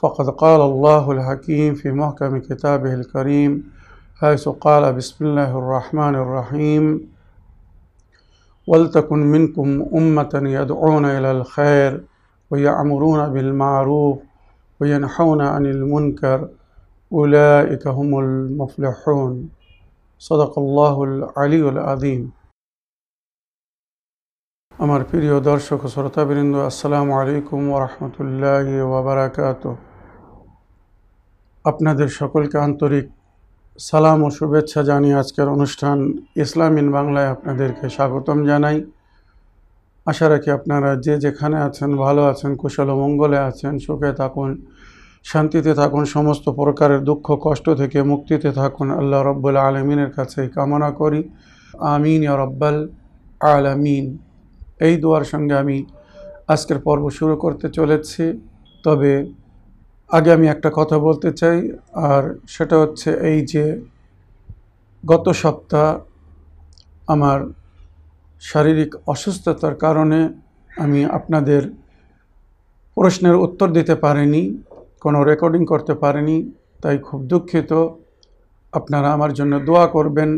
فقد قال الله الحكيم في محكم كتابه الكريم حيث قال بسم الله الرحمن الرحيم ولتكن منكم أمة يدعون إلى الخير ويأمرون بالمعروف وينحون عن المنكر أولئك هم المفلحون صدق الله العلي العظيم আমার প্রিয় দর্শক ও শ্রোতাবৃন্দ আসসালামু আলাইকুম ওরহমতুল্লাহ ওবরাকাত আপনাদের সকলকে আন্তরিক সালাম ও শুভেচ্ছা জানিয়ে আজকের অনুষ্ঠান ইসলাম ইন বাংলায় আপনাদেরকে স্বাগতম জানাই। আশা রাখি আপনারা যে যেখানে আছেন, ভালো আছেন, কুশল ও মঙ্গলে আছেন, সুখে থাকুন, শান্তিতে থাকুন, সমস্ত প্রকারের দুঃখ, কষ্ট থেকে মুক্তিতে থাকুন। আল্লাহ রব্বুল আলমিনের কাছে কামনা করি। আমিন রব্বাল আলামিন। এই দোয়ার সঙ্গে আমি আজকের পর্ব শুরু করতে চলেছি। তবে আগে আমি একটা কথা বলতে চাই, আর সেটা হচ্ছে এই যে গত সপ্তাহ আমার শারীরিক অসুস্থতার কারণে আমি আপনাদের প্রশ্নের উত্তর দিতে পারিনি, কোনো রেকর্ডিং করতে পারিনি, তাই খুব দুঃখিত। আপনারা আমার জন্য দোয়া করবেন,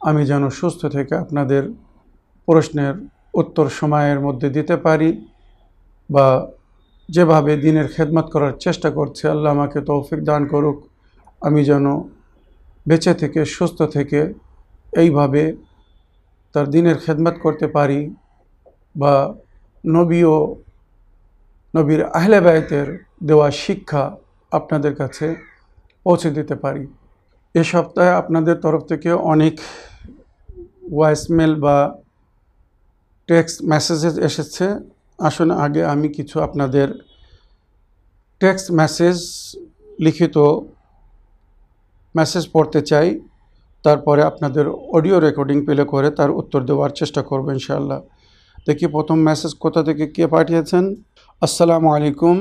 আমি যেন সুস্থ থেকে আপনাদের প্রশ্নের উত্তর সময়ের মধ্যে দিতে পারি বা যেভাবে দিনের খেদমত করার চেষ্টা করছে, আল্লাহ আমাকে তৌফিক দান করুক। আমি যেন বেঁচে থেকে, সুস্থ থেকে এইভাবে তার দিনের খেদমত করতে পারি বা নবী ও নবীর আহলে বায়তের দেওয়া শিক্ষা আপনাদের কাছে পৌঁছে দিতে পারি। এ সপ্তাহে আপনাদের তরফ থেকে অনেক ভয়েসমেল বা টেক্সট মেসেজেস এসেছে। আসুন আগে আমি কিছু আপনাদের টেক্সট মেসেজ লিখিত মেসেজ পড়তে চাই। তারপরে আপনাদের অডিও রেকর্ডিং পেলে করে তার উত্তর দেওয়ার চেষ্টা করব ইনশাআল্লাহ। দেখি প্রথম মেসেজ কোথা থেকে কে পাঠিয়েছেন? আসসালামু আলাইকুম।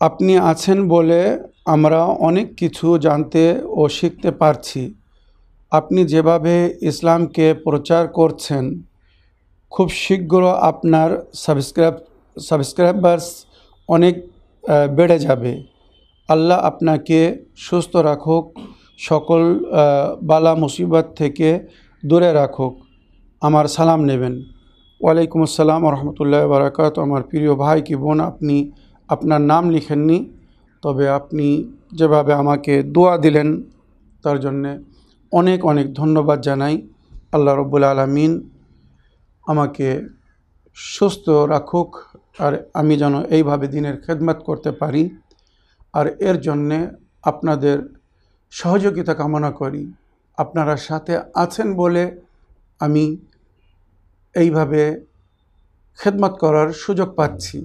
আপনি আছেন বলে আমরা অনেক কিছু জানতে ও শিখতে পারছি। আপনি যেভাবে ইসলামকে প্রচার করছেন খুব শীঘ্র আপনার সাবস্ক্রাইব সাবস্ক্রাইবার্স অনেক বেড়ে যাবে। আল্লাহ আপনাকে সুস্থ রাখুক, সকল বালা মুসিবত থেকে দূরে রাখুক। আমার সালাম নেবেন। ওয়ালাইকুম আসসালাম রহমতুল্লাহ বারাকাত আমার প্রিয় ভাই কি বোন, আপনি আপনার নাম লিখেননি, তবে আপনি যেভাবে আমাকে দোয়া দিলেন, তার জন্যে অনেক অনেক ধন্যবাদ জানাই। আল্লাহ রব্বুল আলমিন আমাকে সুস্থ রাখুক আর আমি যেন এইভাবে দিনের খেদমত করতে পারি আর এর জন্যে আপনাদের সহযোগিতা কামনা করি। আপনারা সাথে আছেন বলে আমি এইভাবে খেদমত করার সুযোগ পাচ্ছি।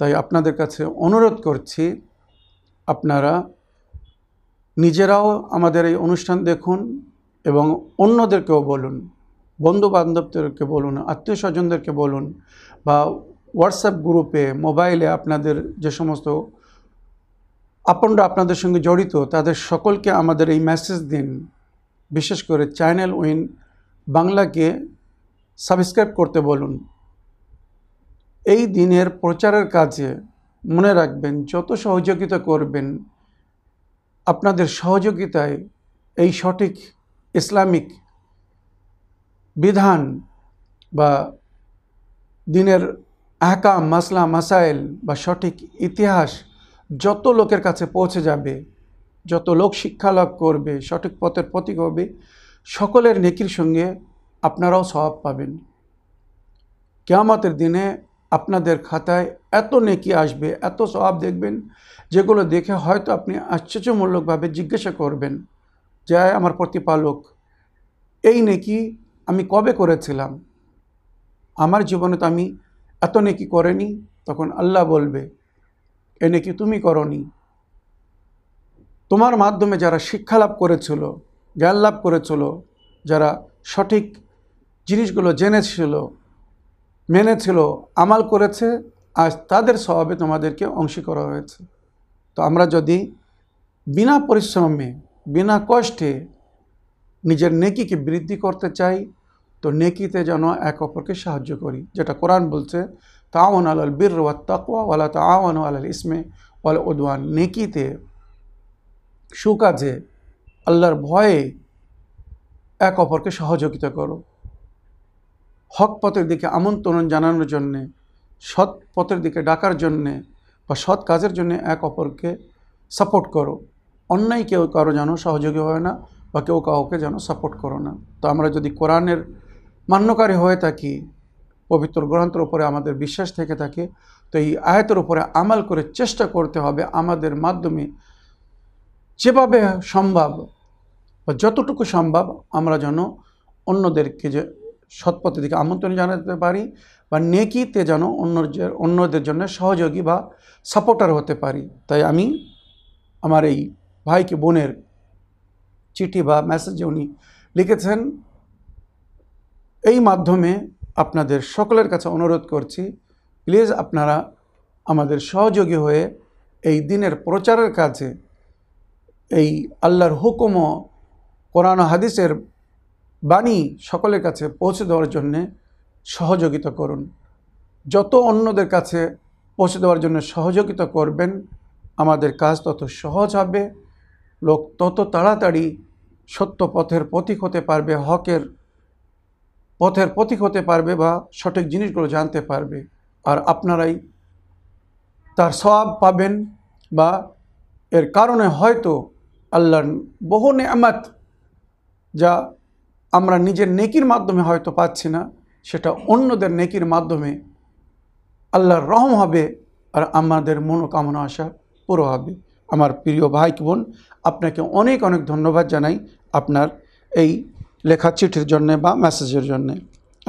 তাই আপনাদের কাছে অনুরোধ করছি, আপনারা নিজেরাও আমাদের এই অনুষ্ঠান দেখুন এবং অন্যদেরকেও বলুন। বন্ধু বান্ধবদেরকে বলুন আত্মীয় স্বজনদেরকে বলুন, বা হোয়াটসঅ্যাপ গ্রুপে মোবাইলে আপনাদের যে সমস্ত আপনরা আপনাদের সঙ্গে জড়িত, তাদের সকলকে আমাদের এই মেসেজ দিন। বিশেষ করে চ্যানেল উইন বাংলাকে সাবস্ক্রাইব করতে বলুন। এই দিনের প্রচারের কাজে মনে রাখবেন, যত সহযোগিতা করবেন, আপনাদের সহযোগিতায় এই সঠিক ইসলামিক বিধান বা দিনের আহকাম, মাসলা, মাসাইল বা সঠিক ইতিহাস যত লোকের কাছে পৌঁছে যাবে, যত লোক শিক্ষা লাভ করবে, সঠিক পথের প্রতীক হবে, সকলের নেকির সঙ্গে আপনারাও স্বভাব পাবেন। কেয়ামতের দিনে আপনাদের খাতায় এত নেকি আসবে, এত স্বভাব দেখবেন, যেগুলো দেখে হয়তো আপনি আশ্চর্যমূলকভাবে জিজ্ঞাসা করবেন, যে আমার প্রতিপালক, এই নেকি আমি কবে করেছিলাম? আমার জীবনে তো আমি এত নেকি করেনি। তখন আল্লাহ বলবে, এ নেকি তুমি করনি। তোমার মাধ্যমে যারা শিক্ষা লাভ করেছিল, জ্ঞান লাভ করেছিল, যারা সঠিক জিনিসগুলো জেনেছিল, মেনেছিল, আমাল করেছে, আজ তাদের স্বভাবে তোমাদেরকে অংশী করা হয়েছে। তো আমরা যদি বিনা পরিশ্রমে, বিনা কষ্টে নিজের নেকিকে বৃদ্ধি করতে চাই তো নেকিতে যেন এক অপরকে সাহায্য করি। যেটা কোরআন বলছে তাওয়ান আলাল বীর ওয়া তাকওয়া ওয়ালা তাওয়ান আলাল ইসমে ওয়াল উদওয়ান। নেকিতে সুকাজে আল্লাহর ভয়ে এক অপরকে সহযোগিতা করো। হক পথের দিকে আমন্ত্রণ জানানোর জন্যে, সৎ পথের দিকে ডাকার জন্যে বা সৎ কাজের জন্য এক অপরকে সাপোর্ট করো। অন্যায় কেউ কারও যেন সহযোগী হয় না বা কেউ কাউকে যেন সাপোর্ট করো না। তো আমরা যদি কোরআনের মান্যকারী হয়ে থাকি, পবিত্র গ্রন্থের উপরে আমাদের বিশ্বাস থেকে থাকে, তো এই আয়তের উপরে আমাল করে চেষ্টা করতে হবে আমাদের মাধ্যমে যেভাবে সম্ভব বা যতটুকু সম্ভব আমরা যেন অন্যদেরকে যে সৎপথের দিকে আমন্ত্রণ জানাতে পারি বা নেকিতে যেন অন্যদের অন্যদের জন্য সহযোগী বা সাপোর্টার হতে পারি। তাই আমি আমার এই ভাইকে, বোনের চিঠি বা মেসেজে উনি লিখেছেন। এই মাধ্যমে আপনাদের সকলের কাছে অনুরোধ করছি প্লিজ আপনারা আমাদের সহযোগী হয়ে এই দিনের প্রচারের কাজে এই আল্লাহর হুকুম কোরআন হাদিসের বাণী সকলের কাছে পৌঁছে দেওয়ার জন্যে সহযোগিতা করুন। যত অন্যদের কাছে পৌঁছে দেওয়ার জন্য সহযোগিতা করবেন, আমাদের কাজ তত সহজ হবে। লোক তত তাড়াতাড়ি সত্য পথের প্রতীক হতে পারবে, হকের পথের প্রতীক হতে পারবে বা সঠিক জিনিসগুলো জানতে পারবে। আর আপনারাই তার সবাব পাবেন বা এর কারণে হয়তো আল্লাহর বহু নেয়ামাত যা আমরা নিজের নেকির মাধ্যমে হয়তো পাচ্ছি না, সেটা অন্যদের নেকির মাধ্যমে আল্লাহর রহম হবে আর আমাদের মনোকামনা আশা পুরো হবে। আমার প্রিয় ভাই বোন, আপনাকে অনেক অনেক ধন্যবাদ জানাই। আপনার এই লেখা চিঠির জন্যে বা মেসেজের জন্যে।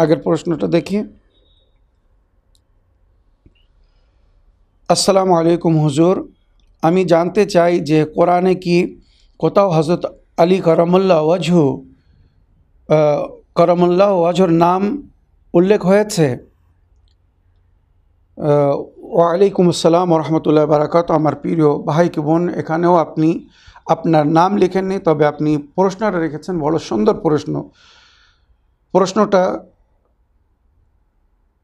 আগের প্রশ্নটা দেখি। আসসালামু আলাইকুম হুজুর। আমি জানতে চাই যে কোরআনে কি কোথাও হজরত আলী করমুল্লাহ ওয়াজহু করমুল্লাহ ওয়াজহুর নাম উল্লেখ হয়েছে? ওয়ালাইকুম আসসালাম রহমতুল্লাহ বারাকাত আমার প্রিয় ভাই বোন, এখানেও আপনি আপনার নাম লিখেননি, তবে আপনি প্রশ্নটা রেখেছেন, বড় সুন্দর প্রশ্ন। প্রশ্নটা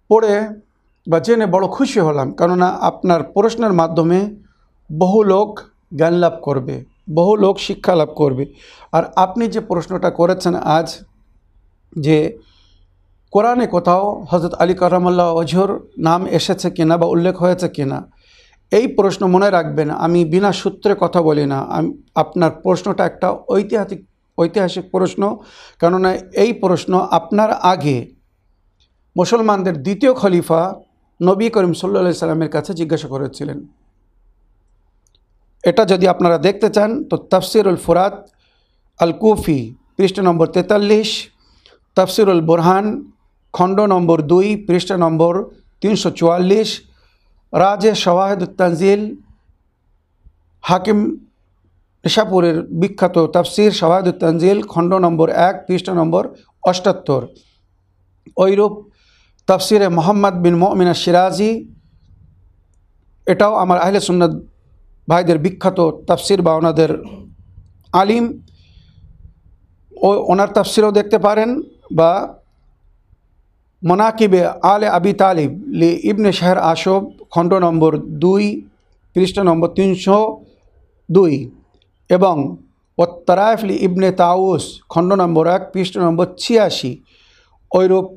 পড়ে বা জেনে বড় খুশি হলাম, কেননা আপনার প্রশ্নের মাধ্যমে বহু লোক জ্ঞান লাভ করবে, বহু লোক শিক্ষা লাভ করবে। আর আপনি যে প্রশ্নটা করেছেন আজ, যে কোরআনে কোথাও হজরত আলী কারামাল্লাহ অজহর নাম এসেছে কিনা বা উল্লেখ হয়েছে কিনা এই প্রশ্ন মনে রাখবেন, আমি বিনা সূত্রে কথা বলি না। আপনার প্রশ্নটা একটা ঐতিহাসিক ঐতিহাসিক প্রশ্ন। কেননা এই প্রশ্ন আপনার আগে মুসলমানদের দ্বিতীয় খলিফা নবী করিম সাল্লা সাল্লামের কাছে জিজ্ঞাসা করেছিলেন। এটা যদি আপনারা দেখতে চান, তো তফসিরুল ফুরাত আল কুফি পৃষ্ঠ নম্বর তেতাল্লিশ, তফসিরুল বুরহান, খণ্ড নম্বর দুই, পৃষ্ঠা নম্বর তিনশো চুয়াল্লিশ রাজে শওয়াহেদ তানজিল, হাকিম নিশাপুরের বিখ্যাত তাফসির শওয়াহেদ তানজিল, খণ্ড নম্বর এক, পৃষ্ঠা নম্বর অষ্টাত্তর। ঐরূপ তাফসিরে মোহাম্মদ বিন মমিনা সিরাজি এটাও আমার আহলে সুন্নত ভাইদের বিখ্যাত তাফসির বা ওনাদের আলিম। ও ওনার তাফসিরও দেখতে পারেন বা মনাকিবে আলে আবি তালিব লি ইবনে শাহর আশব খণ্ড নম্বর দুই, পৃষ্ঠ নম্বর তিনশো দুই। এবং ওত্তরাফলি ইবনে তাউস, খণ্ড নম্বর এক, পৃষ্ঠ নম্বর ছিয়াশি। ঐরূপ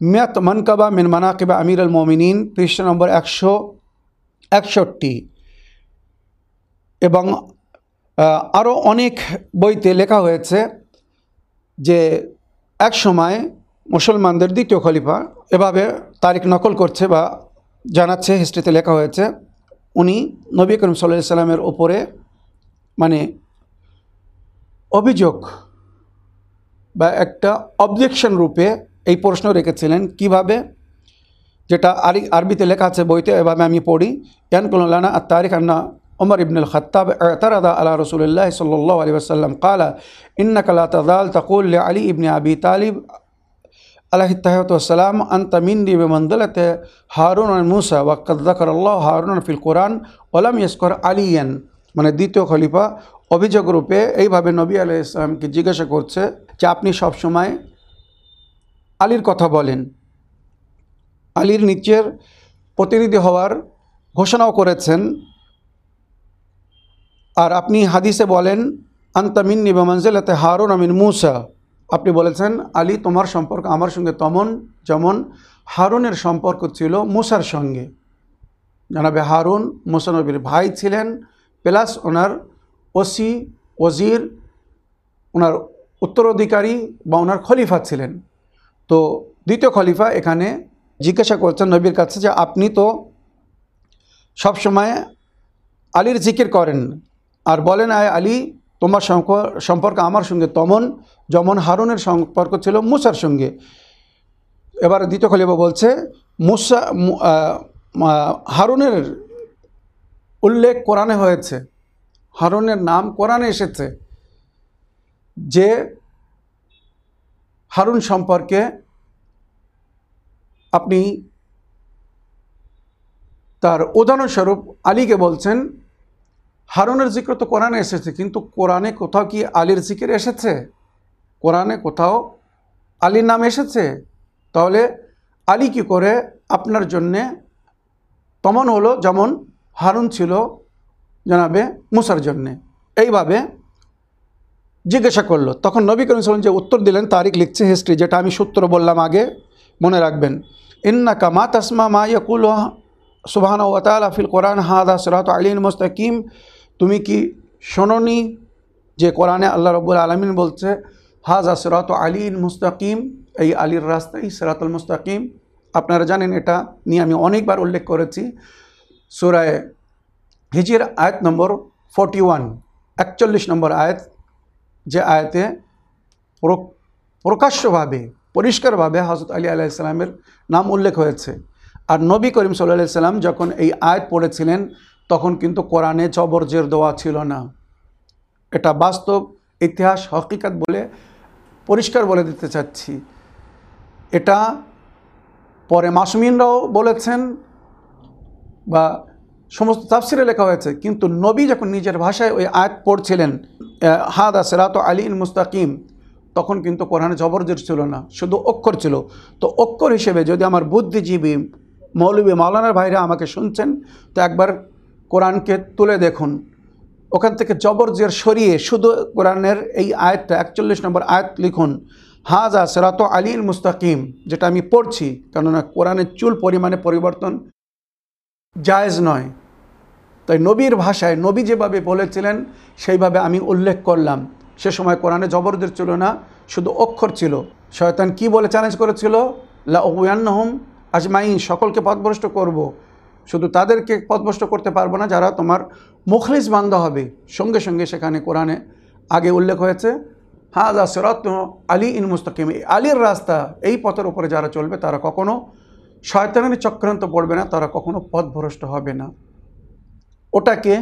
মিয়াত মনকাবা মিন মানাকিবা আমির আল মোমিনিন, পৃষ্ঠ নম্বর একশো একষট্টি। এবং আরও অনেক বইতে লেখা হয়েছে যে, এক সময় মুসলমানদের দ্বিতীয় খলিফা এভাবে তারিখ নকল করছে বা জানাচ্ছে হিস্ট্রিতে লেখা হয়েছে উনি নবী করিম সাল্লাহ সাল্লামের ওপরে মানে অভিযোগ বা একটা অবজেকশন রূপে এই প্রশ্ন রেখেছিলেন কিভাবে যেটা আরি আরবিতে লেখা আছে বইতে এভাবে আমি পড়ি ইয়ানকুল্লানা আর তারিখ আন্না عمر بن الخطاب اعترض على رسول الله صلى الله عليه وسلم قال إنك لا تزال تقول لعلي بن أبي طالب আলাহিতাহতাম আন্তামিন্দি বেমন্দলাতে হারুন আল মুসা কদ্দাকর আল্লাহ হারুন ফিল কোরআন ওলাম ইয়স্কর আলিয়ান। মানে দ্বিতীয় খলিফা অভিযোগ রূপে এইভাবে নবী আলাহ ইসলামকে জিজ্ঞাসা করছে যে, আপনি সবসময় আলীর কথা বলেন। আলীর নিচের প্রতিনিধি হওয়ার ঘোষণাও করেছেন। আর আপনি হাদিসে বলেন আন্তামিন্নি বেমঞ্জেলাতে হারুন আমিন মুসা। আপনি বলেছেন, আলী, তোমার সম্পর্ক আমার সঙ্গে তমন, যেমন হারুনের সম্পর্ক ছিল মুসার সঙ্গে। জানাবে হারুন মুসানবীর ভাই ছিলেন, প্লাস ওনার ওসি, ওজির, ওনার উত্তরাধিকারী বা ওনার খলিফা ছিলেন। তো দ্বিতীয় খলিফা এখানে জিজ্ঞাসা করছেন নবীর কাছে যে, আপনি তো সবসময় আলীর জিকির করেন। আর বলেন, আয় আলী, তোমার সম্পর্ক আমার সঙ্গে তমন যেমন হারুনের সম্পর্ক ছিল মুসার সঙ্গে। এবার দ্বিতীয় খলিফা বলছে, মুসা হারুনের উল্লেখ কোরআনে হয়েছে। হারুনের নাম কোরআনে এসেছে যে হারুন সম্পর্কে আপনি তার উদাহরণস্বরূপ আলীকে বলছেন, হারুনের জিক্র তো কোরআনে এসেছে, কিন্তু কোরআনে কোথাও কি আলীর জিকির এসেছে? কোরআনে কোথাও আলীর নাম এসেছে, তাহলে আলী কি করে? আপনার জন্যে তমন হলো যেমন হারুন ছিল জানাবে মুসার জন্যে। এইভাবে জিজ্ঞাসা করল। তখন নবী করিম সালাম যে উত্তর দিলেন, তারিখ লিখছে হিস্ট্রি, যেটা আমি সূত্র বললাম আগে, মনে রাখবেন। ইন্নাকা মা তাসমা মা ইয়াকুল সুবাহান ওয়াতাল আফিল কোরআন হাদা সরাত আলীন মুস্তাকিম। তুমি কি শোনি যে কোরআনে আল্লাহ রব্বুল আলমিন বলছে হাজা সরাত আলীন মুস্তাকিম, এই আলীর রাস্তাই সেরাতুল মুস্তাকিম। আপনারা জানেন এটা নিয়ে আমি অনেকবার উল্লেখ করেছি। সুরায় হিজির আয়াত নম্বর ফর্টি ওয়ান, একচল্লিশ নম্বর আয়াত, যে আয়াতে প্রকাশ্যভাবে, পরিষ্কারভাবে হজরত আলী আলাইসাল্লামের নাম উল্লেখ হয়েছে। আর নবী করিম সাল্লা সাল্লাম যখন এই আয়াত পড়েছিলেন, তখন কিন্তু কোরআনে জবরজের দেওয়া ছিল না। এটা বাস্তব ইতিহাস, হকিকাত বলে পরিষ্কার বলে দিতে চাচ্ছি। এটা পরে মাসুমিনরাও বলেছেন বা সমস্ত তাফসিরে লেখা হয়েছে, কিন্তু নবী যখন নিজের ভাষায় ওই আয়াত পড়ছিলেন হাদা সেরাত আলী ইন মুস্তাকিম, তখন কিন্তু কোরআনে জবরজের ছিল না, শুধু অক্ষর ছিল। তো অক্ষর হিসেবে যদি আমার বুদ্ধিজীবী মৌলবী মাওলানার ভাইরা আমাকে শুনছেন, তো একবার কোরআনকে তুলে দেখুন। ওখান থেকে জবরজের সরিয়ে শুধু কোরআনের এই আয়াতটা, একচল্লিশ নম্বর আয়াত লিখুন, হাজা সেরাত আলীল মুস্তাকিম যেটা আমি পড়ছি, কেননা কোরআনের চুল পরিমাণে পরিবর্তন জায়েজ নয়। তাই নবীর ভাষায় নবী যেভাবে বলেছিলেন, সেইভাবে আমি উল্লেখ করলাম। সে সময় কোরআনে জবরদের ছিল না, শুধু অক্ষর ছিল। শয়তান কি বলে চ্যালেঞ্জ করেছিল? লা ওয়ান্নহম আজমাইন সকলকে পথভ্রষ্ট করব। শুধু তাদেরকে পথভ্রষ্ট করতে পারব না, যারা তোমার মুখলিস বান্ধা হবে। সঙ্গে সঙ্গে সেখানে কোরআনে আগে উল্লেখ হয়েছে হাজা সেরত আলী ইন মুস্তাকিম আলীর রাস্তা, এই পথের উপরে যারা চলবে, তারা কখনো শয়তানের চক্রান্ত পড়বে না, তারা কখনো পথভ্রষ্ট হবে না। ওটাকে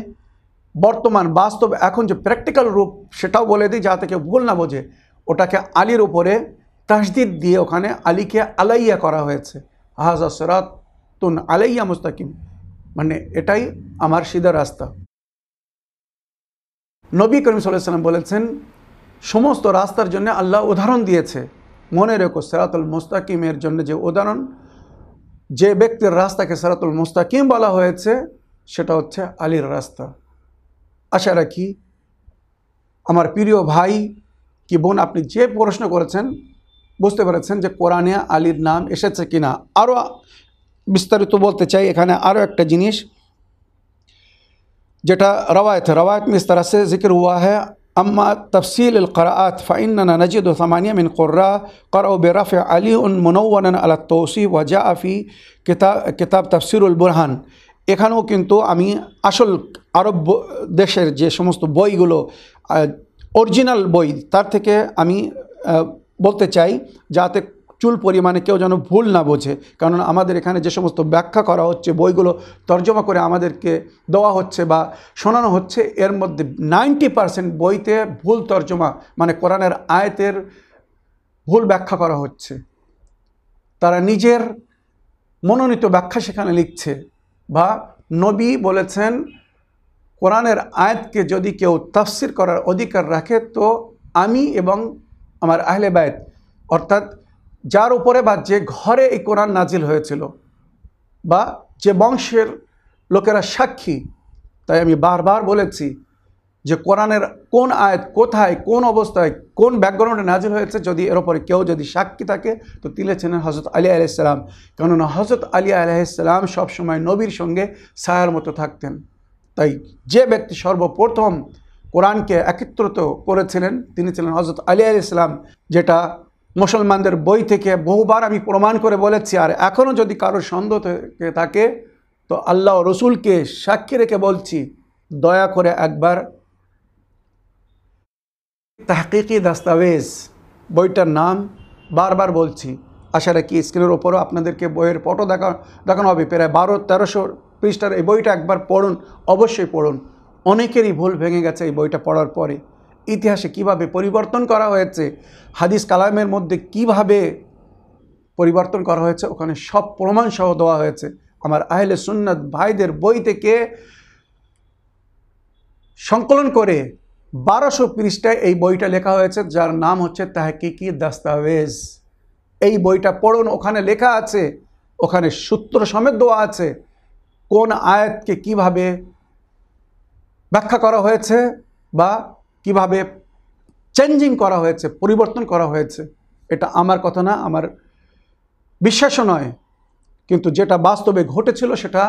বর্তমান বাস্তব, এখন যে প্র্যাকটিক্যাল রূপ, সেটাও বলে দিই, যাতে কেউ ভুল না বোঝে। ওটাকে আলীর উপরে তাসদিদ দিয়ে ওখানে আলীকে আলাইয়া করা হয়েছে। হাজা সেরাত তুন আলাইয়া মুস্তাকিম। মানে এটাই আমার সিধা রাস্তা। নবী করিম সাল্লাম বলেছেন, সমস্ত রাস্তার জন্য আল্লাহ উদাহরণ দিয়েছে। মনে রেখো সেরাতুল মুস্তাকিমের জন্য যে উদাহরণ। যে ব্যক্তির রাস্তাকে সেরাতুল মুস্তাকিম বলা হয়েছে, সেটা হচ্ছে আলীর রাস্তা। আশা রাখি, আমার প্রিয় ভাই কি বোন, আপনি যে প্রশ্ন করেছেন, বুঝতে পেরেছেন যে কোরআনে আলীর নাম এসেছে কিনা। আরও বিস্তারিত বলতে চাই এখানে আরও একটা জিনিস जेटा रवायत है रवायत में इस तरह से जिक्र हुआ है अम्मा तफसील क़रात फ़ैनना नजिद समानिया मिन क़ुर्रा क़र बेरफ़ अली उन मुनवन আলা তৌসি ওয়াজা আফি কিতাব কিতাব তফসিরুল বুরহান এখানেও কিন্তু আমি আসল আরব ব- দেশের যে সমস্ত বইগুলো অরিজিনাল বই তার থেকে আমি আহ, বলতে চাই যাতে চুল পরিমাণে কেউ যেন ভুল না বোঝে। কারণ আমাদের এখানে যে সমস্ত ব্যাখ্যা করা হচ্ছে, বইগুলো তর্জমা করে আমাদেরকে দেওয়া হচ্ছে বা শোনানো হচ্ছে, এর মধ্যে নাইনটি পারসেন্ট বইতে ভুল তর্জমা মানে কোরআনের আয়তের ভুল ব্যাখ্যা করা হচ্ছে। তারা নিজের মনোনীত ব্যাখ্যা সেখানে লিখছে বা নবী বলেছেন, কোরআনের আয়াতকে যদি কেউ তাফসির করার অধিকার রাখে, তো আমি এবং আমার আহলে বায়ত অর্থাৎ যার উপরে বা যে ঘরে এই কোরআন নাজিল হয়েছিল বা যে বংশের লোকেরা সাক্ষী, তাই আমি বারবার বলেছি যে কোরআনের কোন আয়াত কোথায়, কোন অবস্থায়, কোন ব্যাকগ্রাউন্ডে নাজিল হয়েছে যদি এর উপরে কেউ যদি সাক্ষী থাকে, তো তিনি ছিলেন হজরত আলী আলাইসালাম কেননা হজরত আলী আলাইসালাম সবসময় নবীর সঙ্গে ছায়ার মতো থাকতেন। তাই যে ব্যক্তি সর্বপ্রথম কোরআনকে একত্রিত করেছিলেন, তিনি ছিলেন হজরত আলী আলাইসালাম যেটা মুসলমানদের বই থেকে বহুবার আমি প্রমাণ করে বলেছি, আর এখনও যদি কারোর সন্দেহ থেকে থাকে, তো আল্লাহ রসুলকে সাক্ষী রেখে বলছি, দয়া করে একবার তাহকিকি দাস্তাবেজ বইটার নাম বারবার বলছি। আশা রাখি স্ক্রিনের ওপরও আপনাদেরকে বইয়ের ফটো দেখা, দেখানো হবে। প্রায় বারো, তেরোশো পৃষ্ঠার এই বইটা একবার পড়ুন, অবশ্যই পড়ুন। অনেকেরই ভুল ভেঙে গেছে এই বইটা পড়ার পরে। ইতিহাসে কীভাবে পরিবর্তন করা হয়েছে, হাদিস কালামের মধ্যে কীভাবে পরিবর্তন করা হয়েছে, ওখানে সব প্রমাণ সহ দেওয়া হয়েছে। আমার আহলে সুন্নাত ভাইদের বই থেকে সংকলন করে বারোশো পৃষ্ঠায় এই বইটা লেখা হয়েছে, যার নাম হচ্ছে তাহকিকি দাস্তাবেজ। এই বইটা পড়ুন, ওখানে লেখা আছে, ওখানে সূত্র সমেত দেওয়া আছে, কোন আয়াতকে কীভাবে ব্যাখ্যা করা হয়েছে বা কীভাবে চেঞ্জিং করা হয়েছে, পরিবর্তন করা হয়েছে, এটা আমার কথা না, আমার বিশ্বাসও নয়। কিন্তু যেটা বাস্তবে ঘটেছিল সেটা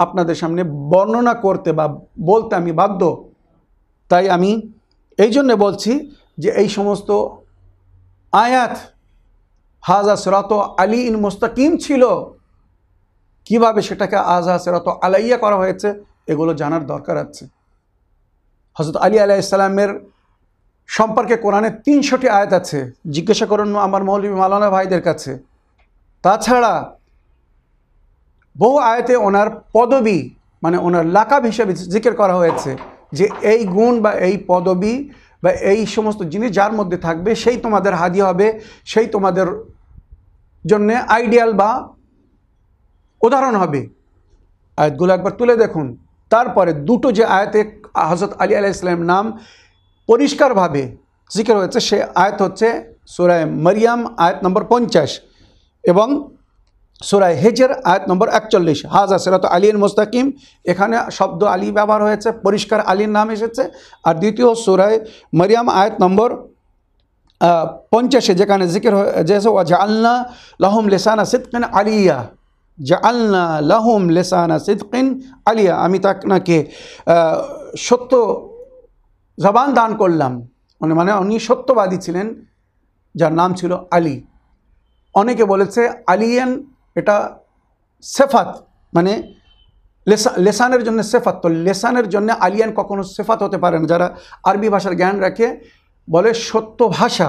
আপনাদের সামনে বর্ণনা করতে বা বলতে আমি বাধ্য। তাই আমি এই জন্যে বলছি যে এই সমস্ত আয়াত হাজা সেরাত আলী ইন মুস্তাকিম ছিল, কীভাবে সেটাকে আজা সেরাত আলাইয়া করা হয়েছে, এগুলো জানার দরকার আছে। হজরত আলী আলাইসাল্লামের সম্পর্কে কোরআনে তিনশোটি আয়াত আছে। জিজ্ঞাসা করুন আমার মৌলবী মালানা ভাইদের কাছে। তাছাড়া বহু আয়াতে ওনার পদবি মানে ওনার লাকাব হিসেবে জিজ্ঞের করা হয়েছে যে এই গুণ বা এই পদবি বা এই সমস্ত জিনিস যার মধ্যে থাকবে সেই তোমাদের হাদি হবে, সেই তোমাদের জন্যে আইডিয়াল বা উদাহরণ হবে। আয়াতগুলো একবার তুলে দেখুন। তারপরে দুটো যে আয়াতে হজরত আলী আলাহ ইসলামের নাম পরিষ্কারভাবে জিজ্ঞের হয়েছে। সে আয়াত হচ্ছে সুরায় মরিয়াম, আয়াত নম্বর পঞ্চাশ এবং সুরায় হেজের, আয়াত নম্বর একচল্লিশ। হাজা সেরাত আলীন মোস্তাকিম। এখানে শব্দ আলী ব্যবহার হয়েছে, পরিষ্কার আলীর নাম এসেছে। আর দ্বিতীয় সুরায় মরিয়াম, আয়াত নম্বর পঞ্চাশে যেখানে জিকির যেসে ও জালনা লাহুম লেসানা সিদ্কিন আলিয়া। জালনা লাহুম লেসানা সিদ্কিন আলিয়া, আমি তাকে সত্য জবান দান করলাম। মানে মানে উনি সত্যবাদী ছিলেন, যার নাম ছিল আলী। অনেকে বলেছে আলিয়ান এটা সেফাত মানে লেসা, লেসানের জন্য সেফাত। তো লেসানের জন্য আলিয়ান কখনো সেফাত হতে পারে না। যারা আরবি ভাষার জ্ঞান রাখে, বলে সত্য ভাষা।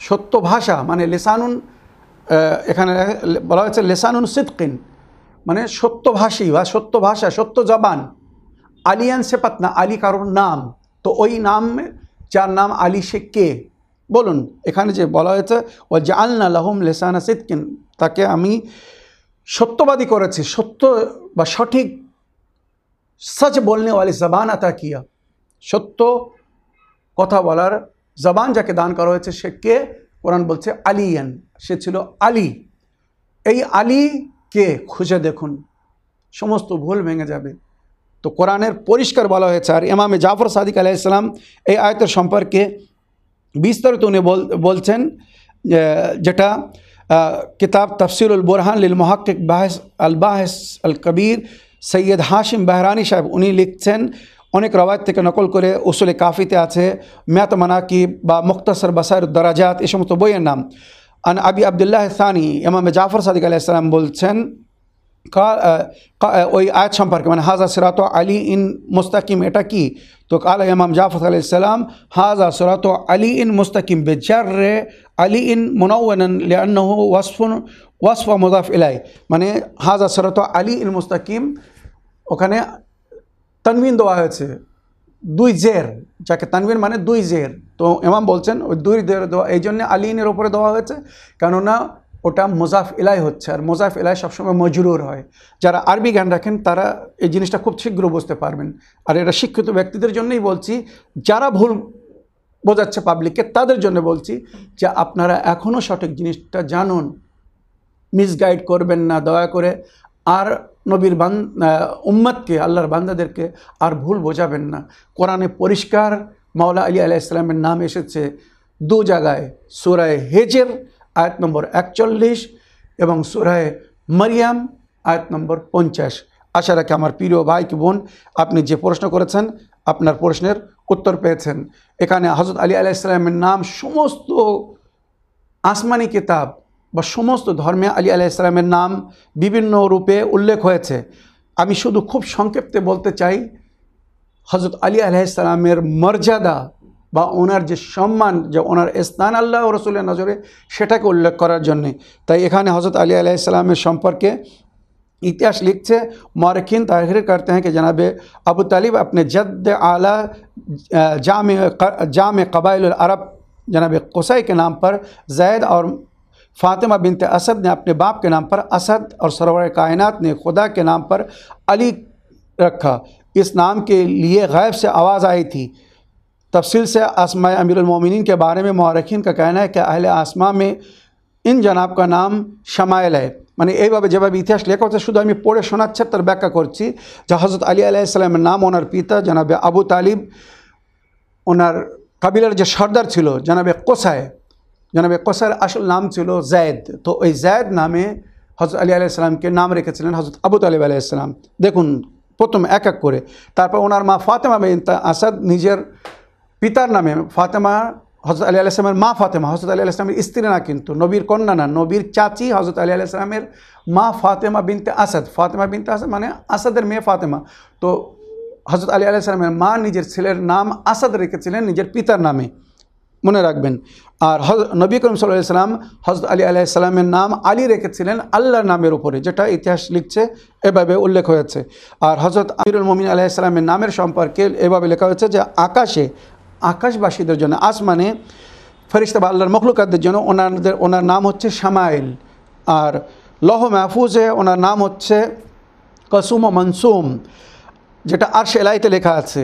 সত্য ভাষা মানে লেসানুন এখানে বলা হয়েছে লেসানুন সিদ্কিন মানে সত্যভাষী বা সত্য ভাষা সত্য জবান আলিয়ান সেপাত না, আলী কারোর নাম। তো ওই নাম, যার নাম আলী সে কে? বলুন, এখানে যে বলা হয়েছে ও জালনা লাহুম লেসানা সিদ্কিন, তাকে আমি সত্যবাদী করেছি, সত্য বা সঠিক সচ বলনে ওয়ালি জবান আতা কিয়া। সত্য কথা বলার জবান যাকে দান করা হয়েছে সে কে? কোরআন বলছে আলিয়ান, সে ছিল আলী। এই আলী কে খুঁজে দেখুন, সমস্ত ভুল ভেঙে যাবে। তো কোরআনের পরিষ্কার বলা হয়েছে, আর ইমামে জাফর সাদিক আলাইসালাম এই আয়তের সম্পর্কে বিস্তারিত উনি বলছেন যেটা কিতাব তফসিরুল বুরহান লিল মহাক্কিক বাহেস আল বাহেস আল কবির সৈয়দ হাশিম বেহরানি সাহেব উনি লিখছেন অনেক রবায়ত থেকে নকল করে উসুলে কাফিতে আছে ম্যাত মানাকিব বা মুক্তাসর বাসার দরাজাত এই সমস্ত বইয়ের নাম। আন আবি আবদুল্লাহ সানি, ইমাম জাফর সাদিক আলাইসালাম বলছেন ওই আয়াত সম্পর্কে মানে হাজা সিরাত আলী ইন মুস্তাকিম, এটা কি? তো কাল ইমাম জাফর আলাইসালাম হাজা সিরাত আলী ইন মুস্তাকিম বেজার রে আলী ইন লিআন্নাহু ওয়াসফুন, ওয়াসফা মুদাফ ইলাই মানে হাজা সিরাত আলী ইন মুস্তাকিম, ওখানে তানবিন দেওয়া হয়েছে। দুই জের, যাকে তানবিন মানে দুই জের। তো ইমাম বলছেন, ওই দুই জের দেওয়া, এই জন্যে আলিনের ওপরে দেওয়া হয়েছে, কেননা ওটা মোজাফ ইলাই হচ্ছে, আর মোজাফ ইলাই সবসময় মজরুর হয়। যারা আরবি জ্ঞান রাখেন, তারা এই জিনিসটা খুব শীঘ্র বুঝতে পারবেন। আর এটা শিক্ষিত ব্যক্তিদের জন্যই বলছি, যারা ভুল বোঝাচ্ছে পাবলিককে তাদের জন্য বলছি যে আপনারা এখনও সঠিক জিনিসটা জানুন। মিসগাইড করবেন না, দয়া করে। আর নবীর বান উম্মতকে, আল্লাহর বান্দাদেরকে আর ভুল বোঝাবেন না। কোরআনে পরিষ্কার মাওলা আলী আলাহ ইসলামের নাম এসেছে দু জায়গায়, সুরায় হেজের আয়াত নম্বর একচল্লিশ এবং সুরায় মারিয়াম, আয়াত নম্বর পঞ্চাশ। আশা রাখি আমার প্রিয় ভাই কি বোন, আপনি যে প্রশ্ন করেছেন, আপনার প্রশ্নের উত্তর পেয়েছেন। এখানে হজরত আলী আলাহ ইসলামের নাম সমস্ত আসমানি কিতাব বা সমস্ত ধর্মে আলী আলাইসালামের নাম বিভিন্ন রূপে উল্লেখ হয়েছে আমি শুধু খুব সংক্ষেপে বলতে চাই হজরত আলী আলাইসালামের মর্যাদা বা ওনার যে সম্মান যে ওনার স্থান আল্লাহ ও রসুলের নজরে সেটাকে উল্লেখ করার জন্যে তাই এখানে হজরত আলী আলাইসালামের সম্পর্কে इतिहास लिखते मौरखीन ताहिर करते हैं कि जनाब अबू तालिब अपने जद आला जाम जाम कबाइल अरब जनाब कुसै के नाम पर जैद और फ़ातिमा बिनते असद ने अपने बाप के नाम पर असद और सरवर कायनात ने खुदा के नाम पर अली रखा इस नाम के लिए गैब से आवाज़ आई थी तफसील से आसमा अमीरमिन के बारे में मौरखीन का कहना है कि अहल आसमा में ইন জনাব কা নাম শামায়েল হয় মানে এইভাবে যেভাবে ইতিহাস লেখা হচ্ছে শুধু আমি পড়ে শোনাচ্ছি তার ব্যাখ্যা করছি যে হজরত আলী আলাইসালামের নাম ওনার পিতা জনাবে আবু তালিব ওনার কাবিলার যে সর্দার ছিল জনাবে কোসায় জনাবে কোসার আসল নাম ছিল জায়দ। তো ওই জায়দ নামে হজরত আলী আলাইসালামকে নাম রেখেছিলেন হজরত আবু তালিব আলাইসালাম দেখুন, প্রথম এক এক করে। তারপর ওনার মা ফাতেমা বিন আসাদ নিজের পিতার নামে ফাতেমা হজরত আলী আলাইসলামের মা ফাতেমা হজরত আলী আলাইসলামের স্ত্রী না কিন্তু, নবীর কন্যা না, নবীর চাচি হজরত আলী আলাইসলামের মা ফাতেমা বিনতে আসাদ। ফাতেমা বিনতে আসাদ মানে আসাদের মেয়ে ফাতেমা। তো হজরত আলী আলাইসলামের মা নিজের ছেলের নাম আসাদ রেখেছিলেন নিজের পিতার নামে। মনে রাখবেন। আর হজ, নবী করিম সাল্লাহ সাল্লাম হজরত আলী আলাইসাল্লামের নাম আলী রেখেছিলেন আল্লাহর নামের উপরে, যেটা ইতিহাস লিখছে, এভাবে উল্লেখ হয়েছে। আর হজরত আমিরুল মমিন আলাইসাল্লামের নামের সম্পর্কে এভাবে লেখা হয়েছে যে, আকাশে, আকাশবাসীদের জন্য, আসমানে ফেরিস্তা বা আল্লাহর মখলুকাতদের জন্য ওনাদের, ওনার নাম হচ্ছে শামাইল। আর লহ মাহফুজে ওনার নাম হচ্ছে কসুম মনসুম, যেটা আরশ এলাইতে লেখা আছে।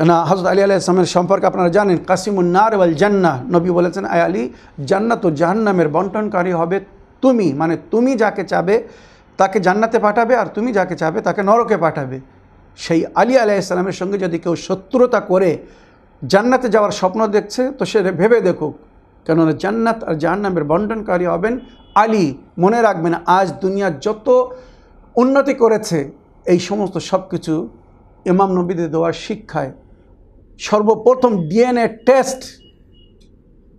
কেন হজরত আলী আলাইসলামের সম্পর্কে আপনারা জানেন কাসিমুন্নার ওয়াল জান্না নবী বলেছেন, আয় আলী, জান্নাত ও জাহান্নামের বন্টনকারী হবে তুমি। মানে তুমি যাকে চাবে, তাকে জান্নাতে পাঠাবে আর তুমি যাকে চাবে, তাকে নরকে পাঠাবে। সেই আলী আলাইসালামের সঙ্গে যদি কেউ শত্রুতা করে, জান্নাতে যাওয়ার স্বপ্ন দেখছে, তো সে ভেবে দেখুক, কেননা জান্নাত আর জাহান্নামের বন্টনকারী হবেন আলী। মনে রাখবেন, আজ দুনিয়া যত উন্নতি করেছে, এই সমস্ত সব কিছু ইমাম নবীদের দেওয়ার শিক্ষায় সর্বপ্রথম ডিএনএ টেস্ট,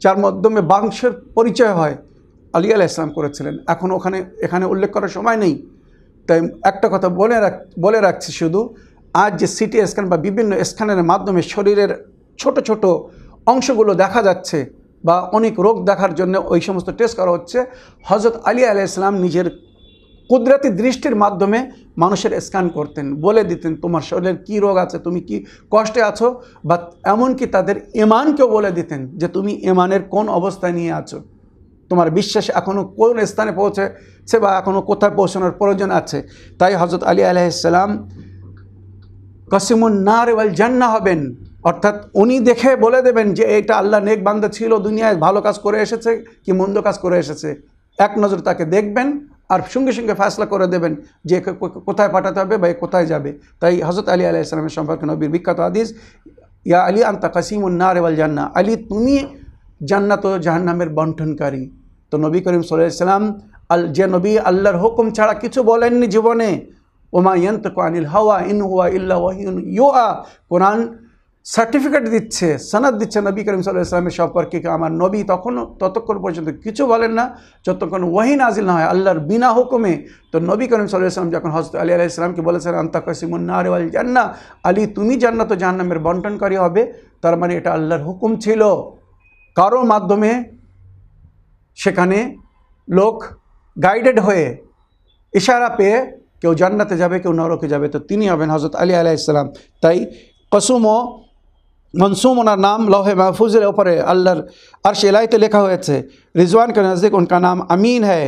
যার মাধ্যমে বাংশের পরিচয় হয়, আলী আলাহ ইসলাম করেছিলেন। এখন ওখানে, এখানে উল্লেখ করার সময় নেই। তাই একটা কথা বলে রাখ, বলে রাখছি শুধু, আজ যে সিটি স্ক্যান বা বিভিন্ন স্ক্যানের মাধ্যমে শরীরের ছোট ছোট অংশগুলো দেখা যাচ্ছে বা অনেক রোগ দেখার জন্য ওই সমস্ত টেস্ট করা হচ্ছে হজরত আলী আলাহ ইসলাম নিজের কুদরতি দৃষ্টির মাধ্যমে মানুষের স্ক্যান করতেন, বলে দিতেন, তোমার শরীরের কী রোগ আছে? তুমি কি কষ্টে আছো? বা এমনকি তাদের ইমানকেও বলে দিতেন যে, তুমি ইমানের কোন অবস্থায় নিয়ে আছো? তোমার বিশ্বাস এখনও কোন স্থানে পৌঁছেছে বা এখনও কোথায় পৌঁছানোর প্রয়োজন আছে? তাই হজরত আলী আলাইসাল্লাম কসিমুন নার ওয়াল জান্না হবেন। অর্থাৎ উনি দেখে বলে দেবেন যে এটা আল্লাহ নেক বান্দা ছিল, দুনিয়ায় ভালো কাজ করে এসেছে কি মন্দ কাজ করে এসেছে? এক নজর তাকে দেখবেন আর সঙ্গে সঙ্গে ফ্যাসলা করে দেবেন যে কোথায় পাঠাতে হবে বা কোথায় যাবে। তাই হজরত আলী আলাহ ইসলামের সম্পর্কে নবীর বিখ্যাত আদিস ইয়া আলী আন্তা কাসিমুন্নার ওয়াল জান্না আলী, তুমি জান্নাত জাহান্নামের বন্টনকারী। তো নবী করিম সাল্লাম, আল যে নবী আল্লাহর হুকুম ছাড়া কিছু বলেননি জীবনে। ওমা ইয়ন্ত আনিল হাওয়া ইন হুয়া ইল্লা ওয়াহিউন ইউআ। কোরআন সার্টিফিকেট দিচ্ছে, সনদ দিচ্ছে নবী করিম সাল্লাহ ইসলামের সম্পর্কে আমার নবী তখনও ততক্ষণ পর্যন্ত কিছু বলেন না, যতক্ষণ ওয়াহি নাজিল না হয়, আল্লাহর বিনা হুকুমে তো নবী করিম সাল্লাহ ইসলাম যখন হজরত আলী আলাহ ইসলামকে বলেছেন, আন্তা কাসিমুন্নার ওয়াল জান্না আলী তুমি জান্নাত ও জাহান্নামের বন্টনকারী হবে, তার মানে এটা আল্লাহর হুকুম ছিল। কারোর মাধ্যমে সেখানে লোক গাইডেড হয়ে ইশারা পেয়ে কেউ জান্নাতে যাবে, কেউ নরকে যাবে, তো তিনি হবেন হজরত আলী আলাহ ইসলাম তাই কসুম ও মনসুম ওনার নাম, লোহে মাহফুজের ওপরে আল্লাহর अर्श এলাইতে লেখা হয়েছে, রিজওয়ান কে নজদিক উনকা নাম আমিন नाम अमीन है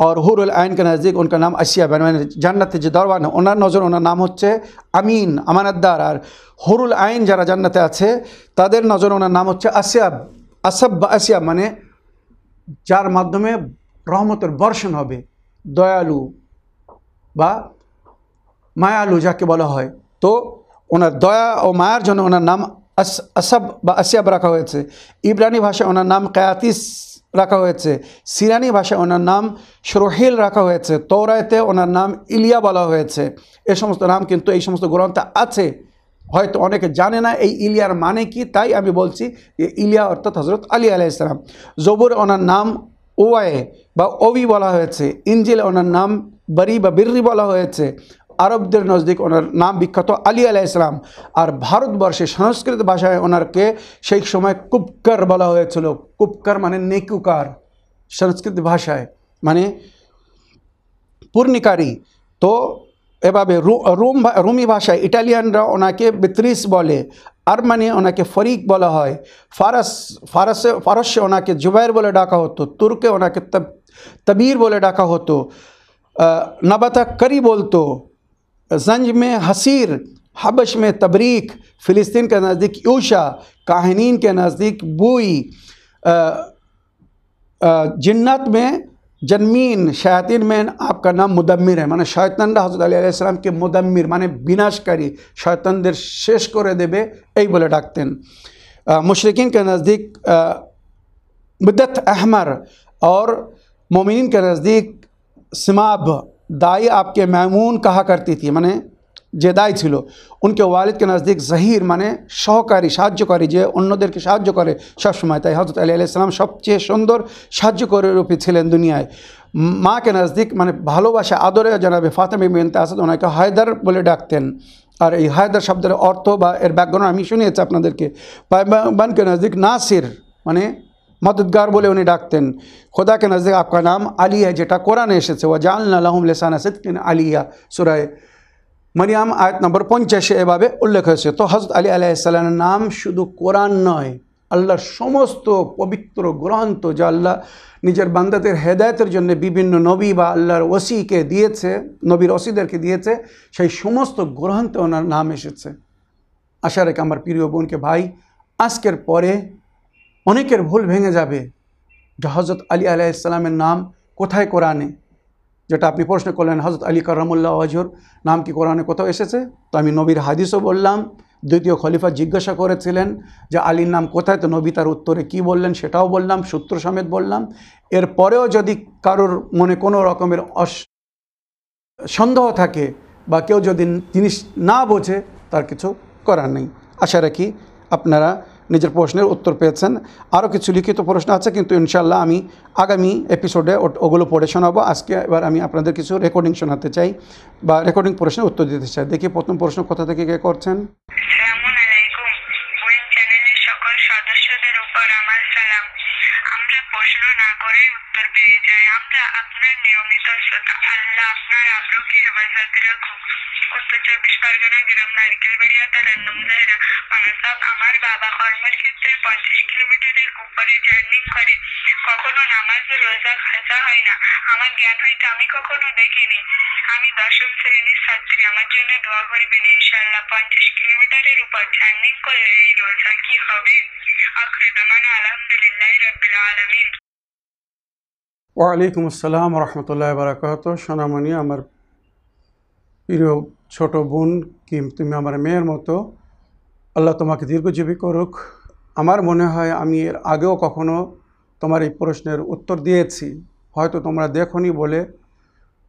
और আইন কে নজদিক উনকা নাম अशिया बन মানে জান্নাতে যে দরওয়ান ওনার নজর, ওনার নাম হচ্ছে আমিন, আমানতদার। আর হুরুল আইন যারা জান্নাতে আছে, তাদের নজর, ওনার নাম হচ্ছে আসিয়াব আসব বা আসিয়া মানে যার মাধ্যমে রহমতের বর্ষণ হবে, দয়ালু বা মায়ালু যাকে বলা হয়। তো ওনার দয়া ও মায়ার জন্য ওনার নাম আস আসব বা আসিয়াব রাখা হয়েছে। ইব্রানি ভাষায় ওনার নাম কায়াতিস রাখা হয়েছে। সিরানি ভাষায় ওনার নাম শরহিল রাখা হয়েছে। তৌরায়তে ওনার নাম ইলিয়া বলা হয়েছে। এ সমস্ত নাম কিন্তু এই সমস্ত গ্রন্থে আছে। হয়তো অনেকে জানে না এই ইলিয়ার মানে কি, তাই আমি বলছি যে ইলিয়া অর্থাৎ হজরত আলী আলাহ ইসলাম জবুর ওনার নাম ওয়ায়ে বা ওবি বলা হয়েছে। ইঞ্জিল ওনার নাম বরি বা বির্রি বলা হয়েছে। আরবদের নজদিক ওনার নাম বিখ্যাত আলী আলাহ ইসলাম আর ভারতবর্ষে সংস্কৃত ভাষায় ওনারকে সেই সময় কুপকার বলা হয়েছিল। কুপকার মানে নেকুকার সংস্কৃত ভাষায় মানে পূর্ণিকারী। তো এভাবে রুম রুমি ভাষায় ইটালিয়ানরা ওনাকে বিত্রিস বলে, আরমানি ওনাকে ফরিক বলা হয়। ফারস, ফারসে ফারসে ওনাকে জুবাইর বলে ডাকা হতো, তুর্কে ওনাকে তব তবির বলে ডাকা হতো। নবাতা করি বলতো जंज में हसीर हबश में तबरीक फ़िलिस्तीन के नज़दीक यूशा काहनीन के नज़दीक बुई जन्नत में जन्मीन शैतिन में आपका नाम मुदम्मिर है মানে শয়তানরা হজরত আলী আলাইসালামকে মুদাম্মির মানে বিনাশকারী শয়তানদের শেষ করে দেবে এই বলে ডাকতেন मुशरकिन के नज़दीक बिदत अहमर और मोमिन के नज़दीक सिमाब दाई आपके मैमून कहा करती थी মানে যে দায় ছিল উনকে ওয়ালিদকে নজদিক জাহির মানে সহকারী সাহায্যকারী যে অন্যদেরকে সাহায্য করে সবসময় তাই হজরত আলী আলাইসালাম সবচেয়ে সুন্দর সাহায্য করে রূপে ছিলেন দুনিয়ায় মাকে নজদিক মানে ভালোবাসা আদরে জানাবে ফাতেমি বিনতে আসাদ ওনাকে হায়দার বলে ডাকতেন আর এই হায়দার শব্দের অর্থ বা এর ব্যাকগ্রাউন্ড আমি শুনিয়েছি আপনাদেরকে পাইবানকে নজদিক নাসির মানে মদদগার বলে উনি ডাকতেন। খোদাকে নজদিক আপকা নাম আলিয়া, যেটা কোরআনে এসেছে। ও জালনালাহম লেসানা সিদ্দিন আলিয়া সুরায় মরিয়াম, আয়াত নম্বর পঞ্চাশে এভাবে উল্লেখ হয়েছে। তো হজরত আলী আলাইসাল্লামের নাম শুধু কোরআন নয়, আল্লাহর সমস্ত পবিত্র গ্রন্থ যা আল্লাহ নিজের বান্দাদের হেদায়তের জন্য বিভিন্ন নবী বা আল্লাহর ওসিকে দিয়েছে, নবীর ওসিদেরকে দিয়েছে, সেই সমস্ত গ্রন্থে ওনার নাম এসেছে। আশা রেখে আমার প্রিয় বোনকে ভাই, আজকের পরে অনেকের ভুল ভেঙে যাবে। যে হজরত আলী আলাইসাল্লামের নাম কোথায় কোরআনে? যেটা আপনি প্রশ্ন করলেন হজরত আলী করমুল্লাহ আজহর নাম কি কোরআনে কোথাও এসেছে? তো আমি নবীর হাদিসও বললাম, দ্বিতীয় খলিফা জিজ্ঞাসা করেছিলেন যে আলীর নাম কোথায়? তো নবী তার উত্তরে কি বললেন সেটাও বললাম, সূত্র সমেত বললাম। এরপরেও যদি কারোর মনে কোনো রকমের অস, সন্দেহ থাকে বা কেউ যদি জিনিস না বোঝে, তার কিছু করার নেই। আশা রাখি আপনারা নিজের প্রশ্নের উত্তর পেয়েছেন। আরও কিছু লিখিত প্রশ্ন আছে, কিন্তু ইনশাল্লাহ আমি আগামী এপিসোডে ওগুলো পড়ে শোনাবো। আজকে এবার আমি আপনাদের কিছু রেকর্ডিং শোনাতে চাই বা রেকর্ডিং প্রশ্নের উত্তর দিতে চাই। দেখি প্রথম প্রশ্ন কোথা থেকে কে করছেন? আপনার নিয়মিত শ্রোতা। আল্লাহ আপনার আব্রুকে হেফাজত রাখুক। উত্তর চব্বিশ পরগনা গ্রাম নারকেলবাড়িয়া তারান্নম জায়গা সাহেব আমার বাবা কর্মের ক্ষেত্রে পঞ্চাশ কিলোমিটারের উপরে জার্নি করে। কখনো নামাজ রোজা খাজা হয় না। আমার জ্ঞান হয়তো আমি কখনো দেখিনি। আমি দশম শ্রেণির ছাত্রী। আমার জন্য দোয়া করবেন, ইনশাআল্লাহ পঞ্চাশ কিলোমিটারের উপর জার্নি করলে এই রোজা কি হবে? আখরি আলহামদুলিল্লাহ রবিল আলমিন। ওয়ালাইকুম আসসালাম রহমতুল্লাহ বারাকাত সোনামণি, আমার প্রিয় ছোট বোন, কি তুমি আমার মেয়ের মতো, আল্লাহ তোমাকে দীর্ঘজীবী করুক। আমার মনে হয় আমি এর আগেও কখনো তোমার এই প্রশ্নের উত্তর দিয়েছি। হয়তো তোমরা দেখনি বলে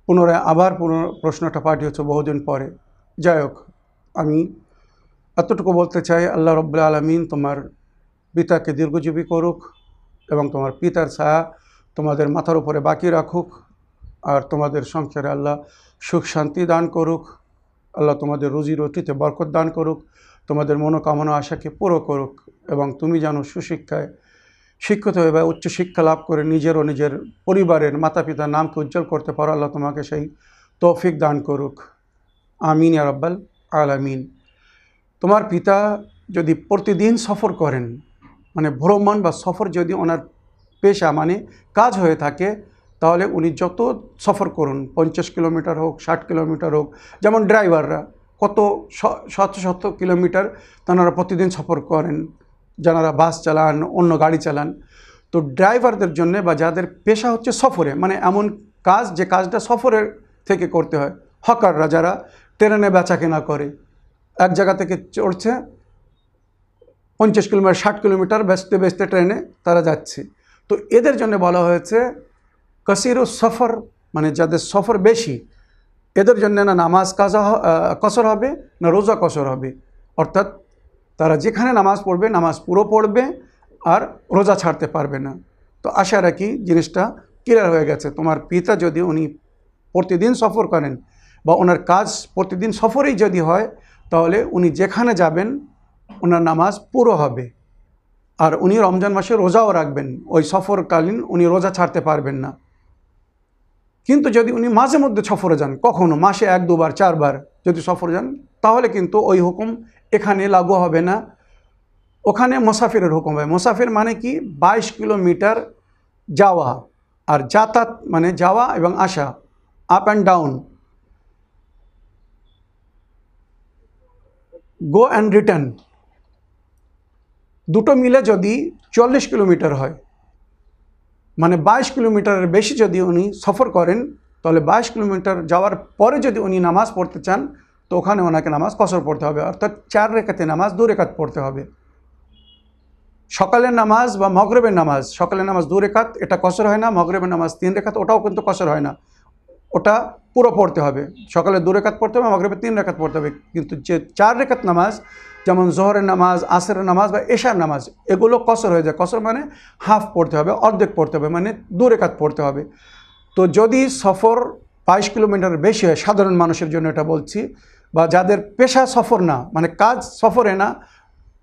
পুনরায় আবার পুনর প্রশ্নটা পাঠিয়েছ বহুদিন পরে। যাই হোক, আমি এতটুকু বলতে চাই, আল্লাহ রব্বুল আলমিন তোমার পিতাকে দীর্ঘজীবী করুক এবং তোমার পিতার ছায়া তোমাদের মাথার উপরে বাকি রাখুক। আর তোমাদের সংসারে আল্লাহ সুখ শান্তি দান করুক। আল্লাহ তোমাদের রুজি রুটিতে বরকত দান করুক। তোমাদের মনোকামনা আশাকে পুরো করুক এবং তুমি যেন সুশিক্ষায় শিক্ষিত হয়ে বা উচ্চশিক্ষা লাভ করে নিজের ও নিজের পরিবারের মাতা পিতার নামকে উজ্জ্বল করতে পারো। আল্লাহ তোমাকে সেই তৌফিক দান করুক। আমিন ইয়া রব্বাল আলামিন। তোমার পিতা যদি প্রতিদিন সফর করেন মানে ভ্রমণ বা সফর যদি ওনার পেশা মানে কাজ হয়ে থাকে তাহলে উনি যত সফর করুন, পঞ্চাশ কিলোমিটার হোক, ষাট কিলোমিটার হোক, যেমন ড্রাইভাররা কত শত শত কিলোমিটার তারা প্রতিদিন সফর করেন, যারা বাস চালান, অন্য গাড়ি চালান। তো ড্রাইভারদের জন্য বা যাদের পেশা হচ্ছে সফরে মানে এমন কাজ যে কাজটা সফরের থেকে করতে হয়, হকাররা যারা ট্রেনে বেচা কেনা করে, এক জায়গা থেকে চড়ছে, পঞ্চাশ কিলোমিটার, ষাট কিলোমিটার, বেচতে বেচতে ট্রেনে তারা যাচ্ছে। তো এদের জন্য বলা হয়েছে কসিরু সফর মানে যাদের সফর বেশি, এদের জন্য না নামাজ কাজা কসর হবে, না রোজা কসর হবে। অর্থাৎ তারা যেখানে নামাজ পড়বে, নামাজ পুরো পড়বে আর রোজা ছাড়তে পারবে না। তো আশা রাখি জিনিসটা ক্লিয়ার হয়ে গেছে। তোমার পিতা যদি উনি প্রতিদিন সফর করেন বা ওনার কাজ প্রতিদিন সফরেই যদি হয়, তাহলে উনি যেখানে যাবেন, ওনার নামাজ পুরো হবে। আর উনি রমজান মাসে রোজাও রাখবেন। ওই সফরকালীন উনি রোজা ছাড়তে পারবেন না। কিন্তু যদি উনি মাঝে মধ্যে সফরে যান, কখনো মাসে এক, দুবার, চারবার যদি সফরে যান, তাহলে কিন্তু ওই হুকুম এখানে লাগু হবে না। ওখানে মোসাফিরের হুকুম হয়। মোসাফির মানে কি? বাইশ কিলোমিটার যাওয়া আর যাতায়াত মানে যাওয়া এবং আসা up and down go and return দুটো মিলে যদি চল্লিশ কিলোমিটার হয় মানে বাইশ কিলোমিটারের বেশি যদি উনি সফর করেন, তাহলে বাইশ কিলোমিটার যাওয়ার পরে যদি উনি নামাজ পড়তে চান, তো ওখানে ওনাকে নামাজ কসর পড়তে হবে। অর্থাৎ চার রেখাতে নামাজ, দু রেখাত পড়তে হবে। সকালের নামাজ বা মগরবের নামাজ, সকালের নামাজ দু রেখাত, এটা কসর হয় না, মগরবের নামাজ তিন রেখাত, ওটাও কিন্তু কসর হয় না। ওটা পুরো পড়তে হবে। সকালে দু রেখাত পড়তে হবে, মগরবে তিন রেখাত পড়তে হবে। কিন্তু যে চার রেখাত নামাজ যেমন জোহরের নামাজ, আসরের নামাজ বা এশার নামাজ, এগুলো কসর হয়ে যায়। কসর মানে হাফ পড়তে হবে, অর্ধেক পড়তে হবে মানে দু রেখাত পড়তে হবে। তো যদি সফর বাইশ কিলোমিটার বেশি হয়, সাধারণ মানুষের জন্য এটা বলছি, বা যাদের পেশা সফর না মানে কাজ সফরে না,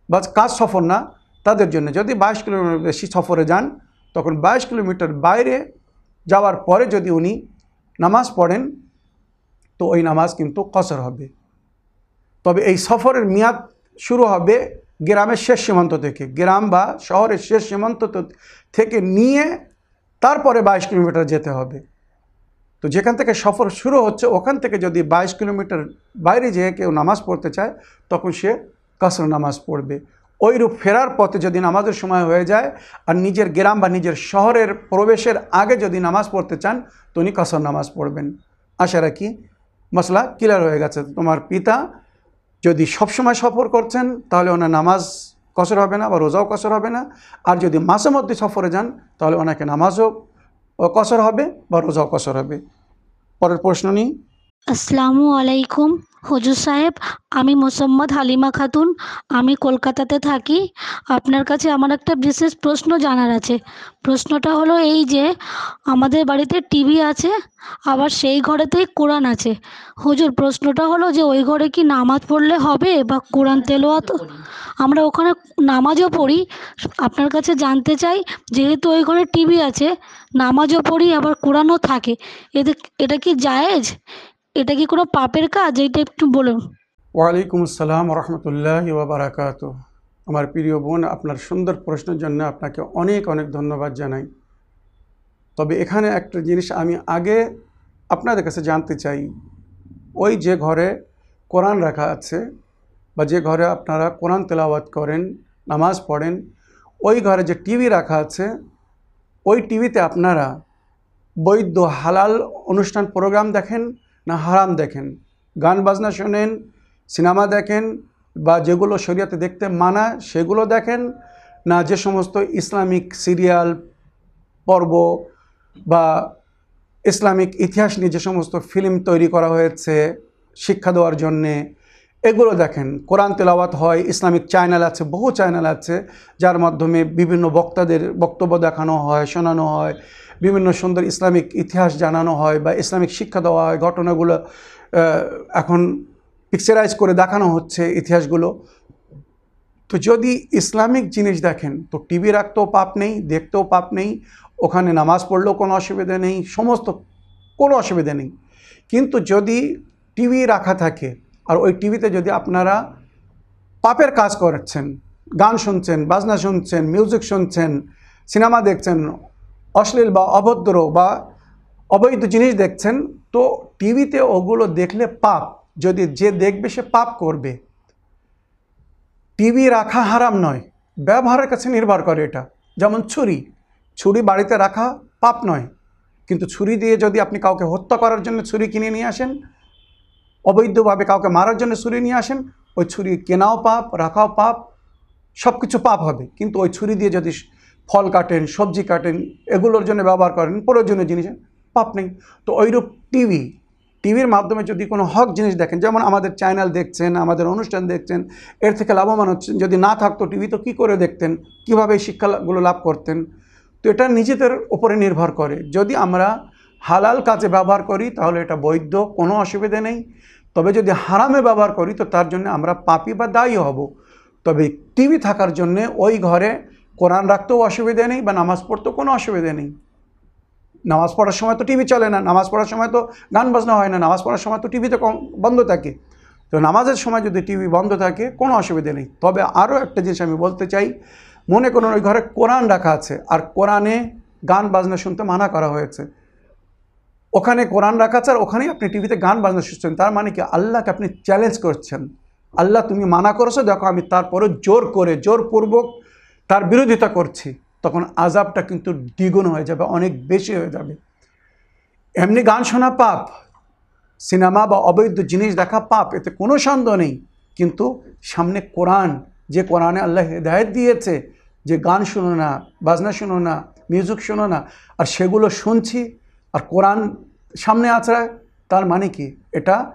বা কাজ সফর না, তাদের জন্য যদি বাইশ কিলোমিটার বেশি সফরে যান, তখন বাইশ কিলোমিটার বাইরে যাওয়ার পরে যদি উনি নামাজ পড়েন, তো ওই নামাজ কিন্তু কসর হবে। তবে এই সফরের মেয়াদ শুরু হবে গ্রামের শেষ সীমান্ত থেকে। গ্রাম বা শহরের শেষ সীমান্ত থেকে নিয়ে তারপরে বাইশ কিলোমিটার যেতে হবে। তো যেখান থেকে সফর শুরু হচ্ছে, ওখান থেকে যদি বাইশ কিলোমিটার বাইরে যেয়ে কেউ নামাজ পড়তে চায়, তখন সে কাসর নামাজ পড়বে। ওইরূপ ফেরার পথে যদি নামাজের সময় হয়ে যায় আর নিজের গ্রাম বা নিজের শহরের প্রবেশের আগে যদি নামাজ পড়তে চান, তো উনি কাসর নামাজ পড়বেন। আশা রাখি মশলা ক্লিয়ার হয়ে গেছে। তোমার পিতা যদি সবসময় সফর করছেন, তাহলে ওনার নামাজ কসর হবে না বা রোজাও কসর হবে না। আর যদি মাসে মধ্যে সফরে যান, তাহলে ওনাকে নামাজও কসর হবে বা রোজাও কসর হবে। পরের প্রশ্ন নিই আসসালামু আলাইকুম। হুজুর সাহেব, আমি মোসাম্মদ হালিমা খাতুন। আমি কলকাতাতে থাকি। আপনার কাছে আমার একটা বিশেষ প্রশ্ন জানার আছে। প্রশ্নটা হলো এই যে, আমাদের বাড়িতে টিভি আছে, আবার সেই ঘরেতেই কোরআন আছে। হুজুর, প্রশ্নটা হলো যে ওই ঘরে কি নামাজ পড়লে হবে বা কোরআন তেলোয়াত আমরা ওখানে নামাজও পড়ি। আপনার কাছে জানতে চাই, যেহেতু ওই ঘরে টিভি আছে, নামাজও পড়ি, আবার কোরআনও থাকে, এতে, এটা কি জায়েজ? এটা কি কোনো পাপের কাজ? এইটা একটু বলুন। ওয়ালাইকুম আসসালাম রহমতুল্লাহ বারাকাত আমার প্রিয় বোন, আপনার সুন্দর প্রশ্নের জন্য আপনাকে অনেক অনেক ধন্যবাদ জানাই। তবে এখানে একটা জিনিস আমি আগে আপনাদের কাছে জানতে চাই। ওই যে ঘরে কোরআন রাখা আছে বা যে ঘরে আপনারা কোরআন তেলাওয়াত করেন, নামাজ পড়েন, ওই ঘরে যে টিভি রাখা আছে, ওই টিভিতে আপনারা বৈধ হালাল অনুষ্ঠান প্রোগ্রাম দেখেন না হারাম দেখেন। গান বাজনা শোনেন, সিনেমা দেখেন বা যেগুলো শরীয়তে দেখতে মানা সেগুলো দেখেন, না যে সমস্ত ইসলামিক সিরিয়াল, পর্ব বা ইসলামিক ইতিহাস নিয়ে যে সমস্ত ফিল্ম তৈরি করা হয়েছে শিক্ষা দেওয়ার জন্যে এগুলো দেখেন, কোরআন তেলাওয়াত হয়, ইসলামিক চ্যানেল আছে, বহু চ্যানেল আছে, যার মাধ্যমে বিভিন্ন বক্তাদের বক্তব্য দেখানো হয়, শোনানো হয়, বিভিন্ন সুন্দর ইসলামিক ইতিহাস জানানো হয় বা ইসলামিক শিক্ষা দেওয়া হয়, ঘটনাগুলো এখন পিকচারাইজ করে দেখানো হচ্ছে ইতিহাসগুলো। তো যদি ইসলামিক জিনিস দেখেন, তো টিভি রাখতেও পাপ নেই, দেখতেও পাপ নেই, ওখানে নামাজ পড়লেও কোনো অসুবিধা নেই, সমস্ত কোনো অসুবিধা নেই। কিন্তু যদি টিভি রাখা থাকে আর ওই টিভিতে যদি আপনারা পাপের কাজ করছেন, গান শুনছেন, বাজনা শুনছেন মিউজিক শুনছেন, সিনেমা দেখছেন, অশ্লীল বা অভদ্র বা অবৈধ জিনিস দেখছেন, তো টিভিতে ওগুলো দেখলে পাপ। যদি যে দেখবে সে পাপ করবে। টিভি রাখা হারাম নয়। ব্যবহারের কাছে নির্ভর করে এটা। যেমন ছুরি। ছুরি বাড়িতে রাখা পাপ নয়। কিন্তু ছুরি দিয়ে যদি আপনি কাউকে হত্যা করার জন্য ছুরি কিনে নিয়ে আসেন অবৈধভাবে কাউকে মারার জন্য ছুরি নিয়ে আসেন, ওই ছুরি কেনাও পাপ, রাখাও পাপ সব কিছু পাপ হবে। কিন্তু ওই ছুরি দিয়ে যদি ফল কাটেন, সবজি কাটেন, এগুলোর জন্য ব্যবহার করেন, প্রয়োজনীয় জিনিস, পাপ নেই। তো ওইরূপ টিভি, টিভির মাধ্যমে যদি কোনো হক জিনিস দেখেন, যেমন আমাদের চ্যানেল দেখছেন, আমাদের অনুষ্ঠান দেখছেন, এর থেকে লাভবান হচ্ছেন, যদি না থাকতো টিভি, তো কী করে দেখতেন? কীভাবে শিক্ষাগুলো লাভ করতেন? তো এটা নিজেদের উপরে নির্ভর করে। যদি আমরা হালাল কাজে ব্যবহার করি, তাহলে এটা বৈধ, কোনো অসুবিধে নেই। তবে যদি হারামে ব্যবহার করি, তো তার জন্য আমরা পাপি বা দায়ী হব। তবে টিভি থাকার জন্যে ওই ঘরে কোরআন রাখতেও অসুবিধে নেই বা নামাজ পড়তেও কোনো অসুবিধে নেই। নামাজ পড়ার সময় তো টিভি চলে না, নামাজ পড়ার সময় তো গান বাজনা হয় না, নামাজ পড়ার সময় তো টিভিতে কম বন্ধ থাকে। তো নামাজের সময় যদি টিভি বন্ধ থাকে, কোনো অসুবিধে নেই। তবে আরও একটা জিনিস আমি বলতে চাই, মনে করুন ওই ঘরে কোরআন রাখা আছে, আর কোরআনে গান বাজনা শুনতে মানা করা হয়েছে। ওখানে কোরআন রাখা আর ওখানেই আপনি টিভিতে গান বাজনা শুনছেন। তার মানে কি? আল্লাহকে আপনি চ্যালেঞ্জ করছেন। আল্লাহ, তুমি মানা করেছ, দেখো আমি তারপরে জোর করে, জোরপূর্বক তার বিরোধিতা করছি। তখন আজাবটা কিন্তু দ্বিগুণ হয়ে যাবে, অনেক বেশি হয়ে যাবে। এমনি গান শোনা পাপ, সিনেমা বা অবৈধ জিনিস দেখা পাপ, এতে কোনো সন্দেহ নেই। কিন্তু সামনে কোরআন, যে কোরআনে আল্লাহ হেদায়ত দিয়েছে, যে গান শুনো না, বাজনা শুনো না মিউজিক শোনো না, আর সেগুলো শুনছি আর কোরআন সামনে আছে, তার মানে কি? এটা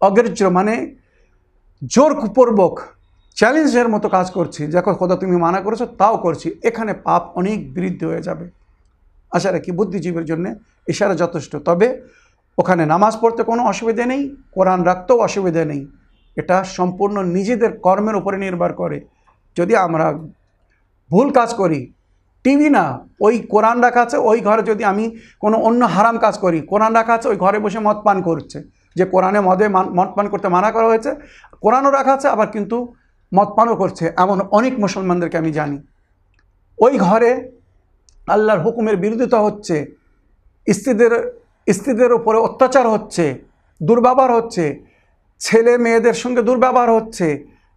অগ্রাহ্য মানে জোর জোরপূর্বক চ্যালেঞ্জের মতো কাজ করছি দেখো খোদা তুমি মানা করেছ, তাও করছি। এখানে পাপ অনেক বৃদ্ধি হয়ে যাবে। আশা রাখি বুদ্ধিজীবীর জন্য ইশারা যথেষ্ট। তবে ওখানে নামাজ পড়তে কোনো অসুবিধা নেই, কোরআন রাখতেও অসুবিধা নেই। এটা সম্পূর্ণ নিজেদের কর্মের উপরে নির্ভর করে। যদি আমরা ভুল কাজ করি টিভি না, ওই কোরআন রাখা আছে, ওই ঘরে যদি আমি কোনো অন্য হারাম কাজ করি, কোরআন রাখা আছে, ওই ঘরে বসে মদ পান করছে। যে কোরআনে মদে মদ পান করতে মানা করা হয়েছে, কোরআনও রাখা আছে, আবার কিন্তু মদ পানও করছে, এমন অনেক মুসলমানদেরকে আমি জানি। ওই ঘরে আল্লাহর হুকুমের বিরোধিতা হচ্ছে, স্ত্রীদের স্ত্রীদের উপরে অত্যাচার হচ্ছে, দুর্ব্যবহার হচ্ছে, ছেলে মেয়েদের সঙ্গে দুর্ব্যবহার হচ্ছে,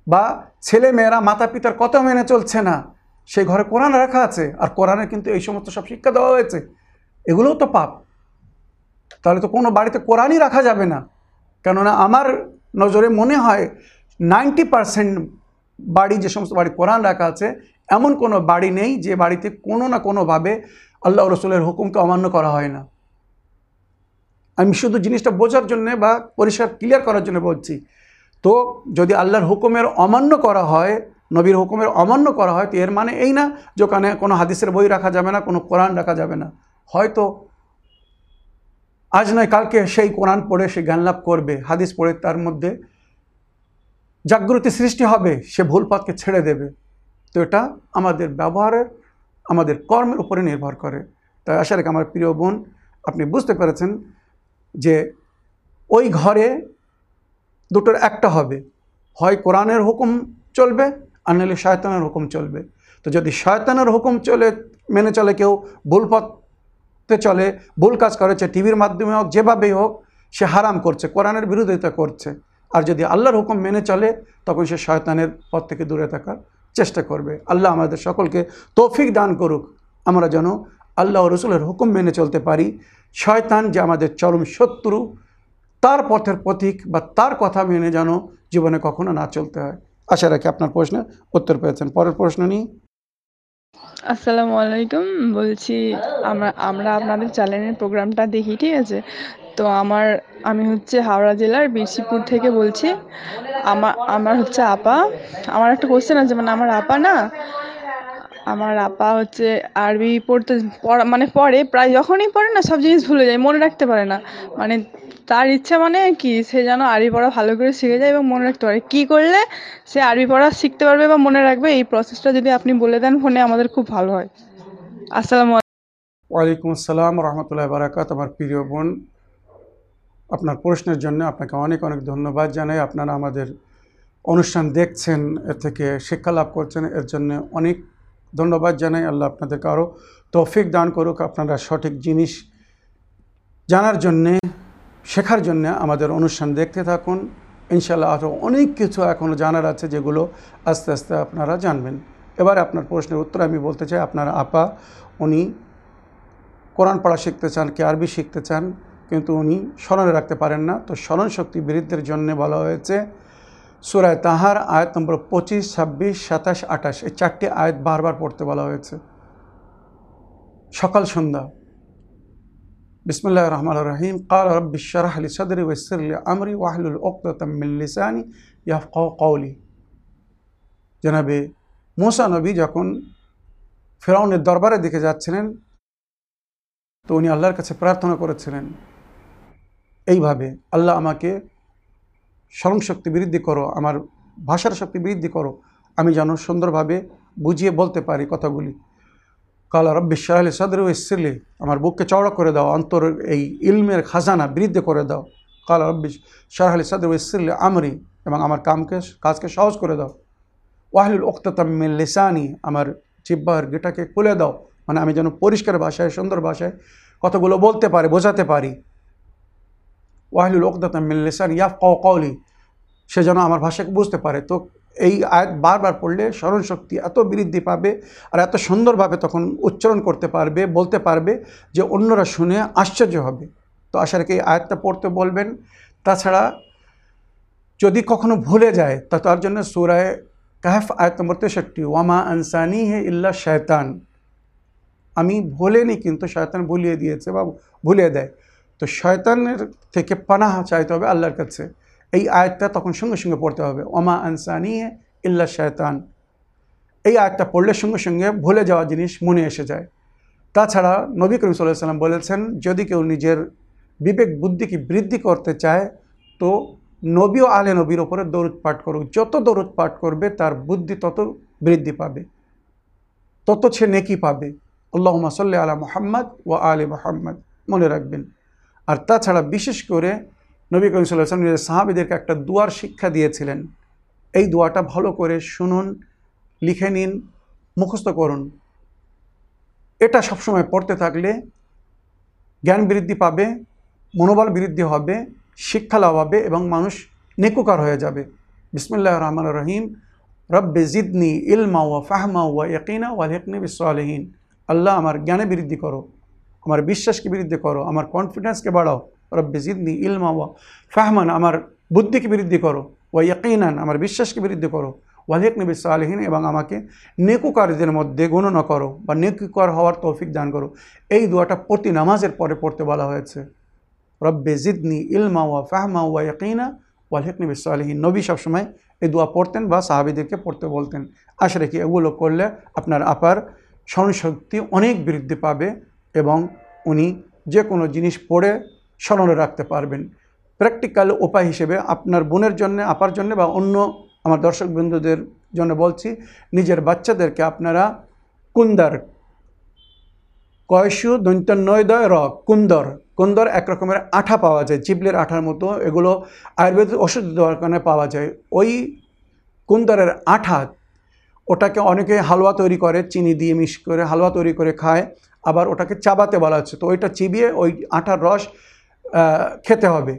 বা ছেলে মেয়েরা মাতা পিতার কথা মেনে চলছে না সেই ঘরে কোরআন রাখা আছে, আর কোরআনে কিন্তু এই সমস্ত সব শিক্ষা দেওয়া হয়েছে। এগুলোও তো পাপ। তাহলে তো কোনো বাড়িতে কোরআনই রাখা যাবে না। কেননা আমার নজরে মনে হয় নাইনটি পারসেন্ট বাড়ি, যে সমস্ত বাড়ি কোরআন রাখা আছে, এমন কোনো বাড়ি নেই যে বাড়িতে কোনো না কোনোভাবে আল্লাহ রসুলের হুকুমকে অমান্য করা হয় না। আমি শুধু জিনিসটা বোঝার জন্যে বা পরিষ্কার ক্লিয়ার করার জন্য বলছি। তো যদি আল্লাহর হুকুমের অমান্য করা হয় নবীর হুকুমের অমান্য করা হয়, তো এর মানে এই না যে ওখানে কোনো হাদিসের বই রাখা যাবে না, কোনো কোরআন রাখা যাবে না। হয়তো আজ নয়, কালকে সেই কোরআন পড়ে সে জ্ঞান লাভ করবে, হাদিস পড়ে তার মধ্যে জাগ্রতি সৃষ্টি হবে, সে ভুল পথকে ছেড়ে দেবে। তো এটা আমাদের ব্যবহারের, আমাদের কর্মের উপরে নির্ভর করে। তাই আশা রেখে আমার প্রিয় বোন, আপনি বুঝতে পেরেছেন যে ওই ঘরে দুটোর একটা হবে। হয় কোরআনের হুকুম চলবে আর নাহলে শয়তানের হুকুম চলবে। তো যদি শয়তানের হুকুম চলে, মেনে চলে কেউ, ভুল পথে চলে, ভুল কাজ করেছে, টিভির মাধ্যমে হোক, যেভাবেই হোক, সে হারাম করছে, কোরআনের বিরোধিতা করছে। আর যদি আল্লাহর হুকুম মেনে চলে, তখন সে শয়তানের পথ থেকে দূরে থাকার চেষ্টা করবে। আল্লাহ আমাদের সকলকে তৌফিক দান করুক। আমরা যেন আল্লাহ রসুলের হুকুম মেনে চলতে পারি। শয়তান যে আমাদের চরম শত্রু, তার পথের পথিক বা তার কথা মেনে যেন জীবনে কখনো না চলতে হয়। আশা রাখি আপনার প্রশ্নের উত্তর পেয়েছেন। পরের প্রশ্ন নিয়ে আসসালামু আলাইকুম। বলছি, আমরা আমরা আপনাদের চ্যানেলের প্রোগ্রামটা দেখি, ঠিক আছে? তো আমার, আমি হচ্ছে হাওড়া জেলার বিরসিপুর থেকে বলছি। আমার আমার হচ্ছে আপা। আমার একটা কোশ্চেন আছে মানে আমার আপা না, আমার আপা হচ্ছে আরবি পড়তে, পড়া মানে পড়ে, প্রায় যখনই পড়ে না, সব জিনিস ভুলে যায়, মনে রাখতে পারে না। মানে তার ইচ্ছা মানে কি? সে যেন আরবি পড়া ভালো করে শিখে যায় এবং মনে রাখতে পারে। কী করলে সে আরবি পড়া শিখতে পারবে বা মনে রাখবে? এই প্রসেসটা যদি আপনি বলে দেন, ফোনে আমাদের খুব ভালো হয়। আসসালামু ওয়ালাইকুম আসসালাম রহমতুল্লাহ বারাকাত আমার প্রিয় বোন, আপনার প্রশ্নের জন্য আপনাকে অনেক অনেক ধন্যবাদ জানাই। আপনারা আমাদের অনুষ্ঠান দেখছেন, এর থেকে শিক্ষা লাভ করছেন, এর জন্য অনেক ধন্যবাদ জানাই। আল্লাহ আপনাদেরকে আরও তৌফিক দান করুক। আপনারা সঠিক জিনিস জানার জন্যে শেখার জন্যে আমাদের অনুষ্ঠান দেখতে থাকুন। ইনশাল্লাহ আরও অনেক কিছু এখনও জানার আছে যেগুলো আস্তে আস্তে আপনারা জানবেন। এবার আপনার প্রশ্নের উত্তর আমি বলতে চাই, আপনার আপা, উনি কোরআন পড়া শিখতে চান কি আরবি শিখতে চান? কিন্তু উনি স্মরণে রাখতে পারেন না। তো স্মরণ শক্তি বৃদ্ধির জন্য বলা হয়েছে সুরায় তাহার আয়াত নম্বর পঁচিশ, ছাব্বিশ, সাতাশ, আঠাশ, এই চারটি আয়াত বারবার পড়তে বলা হয়েছে। সকাল সন্ধ্যা। বিসমুল্লাহ রহমান রহিম। কাল রব্বি শরাহ আলি সদরি ওয়াসিরলি আমরি ওক্তমিল লিসানি ইয়াফকাউ কওলি। জনাবে মুসা নবী যখন ফেরাউনের দরবারের দিকে যাচ্ছিলেন, তো উনি আল্লাহর কাছে প্রার্থনা করেছিলেন, এইভাবে আল্লাহ আমাকে স্মরণশক্তি বৃদ্ধি করো, আমার ভাষার শক্তি বৃদ্ধি করো, আমি যেন সুন্দরভাবে বুঝিয়ে বলতে পারি কথাগুলি। কাল রব্বি শাহলি সদর ইসলি আমার বুককে চওড়া করে দাও, অন্তর এই ইলমের খাজানা বৃদ্ধি করে দাও। কাল রব্বি শাহলি সদর ইসলি আমরি এবং আমার কামকে কাজকে সহজ করে দাও। ওয়াহলুল ওক্তামিল লিসানি, আমার জিব্বার গেটাকে খুলে দাও। মানে আমি যেন পরিষ্কার ভাষায়, সুন্দর ভাষায় কথাগুলো বলতে পারি, বোঝাতে পারি। ওয়াহলুল ওকদাতামিল লিসান ইয়াফ কওলি, সে যেন আমার ভাষাকে বুঝতে পারে। তো এই আয়াত বারবার পড়লে স্মরণ শক্তি এত বৃদ্ধি পাবে আর এত সুন্দরভাবে তখন উচ্চারণ করতে পারবে, বলতে পারবে যে অন্যরা শুনে আশ্চর্য হবে। তো আশা রেখে এই আয়াতটা পড়তে বলবেন। তাছাড়া যদি কখনো ভুলে যায়, তা তার জন্য সুরায় কাহেফ আয়াত নম্বর তেষট্টি, ওয়ামা আনসানি হে ইল্লা শয়তান। আমি ভুলেনি কিন্তু শয়তান ভুলিয়ে দিয়েছে বা ভুলিয়ে দেয়। তো শয়তানের থেকে পানাহা চাইতে হবে আল্লাহর কাছে। এই আয়াতটা তখন সঙ্গে সঙ্গে পড়তে হবে। ওমা আনসানি ইল্লা শয়তান। এই আয়াতটা পড়লে সঙ্গে সঙ্গে ভুলে যাওয়া জিনিস মনে এসে যায়। তাছাড়া নবী করিম সাল্লাহ সাল্লাম বলেছেন, যদি কেউ নিজের বিবেক বুদ্ধিকে বৃদ্ধি করতে চায়, তো নবী ও আলে নবীর ওপরে দৌড় পাঠ করুক। যত দৌড় পাঠ করবে, তার বুদ্ধি তত বৃদ্ধি পাবে। তত সে নেকি পাবে। আল্লাহমা সাল্লি আলা মোহাম্মদ ও আলে মোহাম্মদ। মনে রাখবেন। আর তাছাড়া বিশেষ করে নবী করিম সাল্লাহ সাল্লাম নিজের সাহাবিদেরকে একটা দুয়ার শিক্ষা দিয়েছিলেন। এই দোয়াটা ভালো করে শুনুন, লিখে নিন, মুখস্থ করুন। এটা সবসময় পড়তে থাকলে জ্ঞান বৃদ্ধি পাবে, মনোবল বৃদ্ধি হবে, শিক্ষা লাভ হবে এবং মানুষ নেকুকার হয়ে যাবে। বিসমুল্লাহ রহমান রহিম। রব্বে জিদনি ইলমা ওয়া ফাহমা ওয়া ইয়কিনা ওয়া হেকনি বিসালহীন আল্লাহ আমার জ্ঞানে বৃদ্ধি করো, আমার বিশ্বাসকে বৃদ্ধি করো, আমার কনফিডেন্সকে বাড়াও। রব্বে জিদনি ইলমা ওয়া ফাহমান, আমার বুদ্ধিকে বৃদ্ধি করো, ওয়া ইয়কিনান, আমার বিশ্বাসকে বৃদ্ধি করো ওয়ালিক নবী সালহীন এবং আমাকে নেকুকারীদের মধ্যে গণনা করো, বা নেকুকার হওয়ার তৌফিক দান করো। এই দোয়াটা প্রতি নামাজের পরে পড়তে বলা হয়েছে। রব্বে জিদনি ইলমা ওয়া ফাহমা ওয়া ইয়কিনা ওয়ালিক নবী সালহীন নবী সবসময় এই দোয়া পড়তেন বা সাহাবিদেরকে পড়তে বলতেন। আশা রেখে এগুলো করলে আপনার আপার স্মরণশক্তি অনেক বৃদ্ধি পাবে, এবং উনি যে কোনো জিনিস পড়ে স্মরণে রাখতে পারবেন। প্র্যাকটিক্যাল উপায় হিসেবে আপনার বোনের জন্য, আপার জন্য বা অন্য আমার দর্শক বন্ধুদের জন্য বলছি, নিজের বাচ্চাদেরকে আপনারা কুন্দার, কয়সু দৈন্তন্নয় দয় র, কুন্দর কুন্দর এক রকমের আঠা পাওয়া যায় চিবলের আঠার মতো, এগুলো আয়ুর্বেদিক ওষুধ দোকানে পাওয়া যায়। ওই কুন্দরের আঠা, ওটাকে অনেকে হালুয়া তৈরি করে, চিনি দিয়ে মিশ করে হালুয়া তৈরি করে খায়, আবার ওটাকে চাবাতে বলা হচ্ছে। তো ওইটা চিবিয়ে ওই আঠার রস খেতে হবে।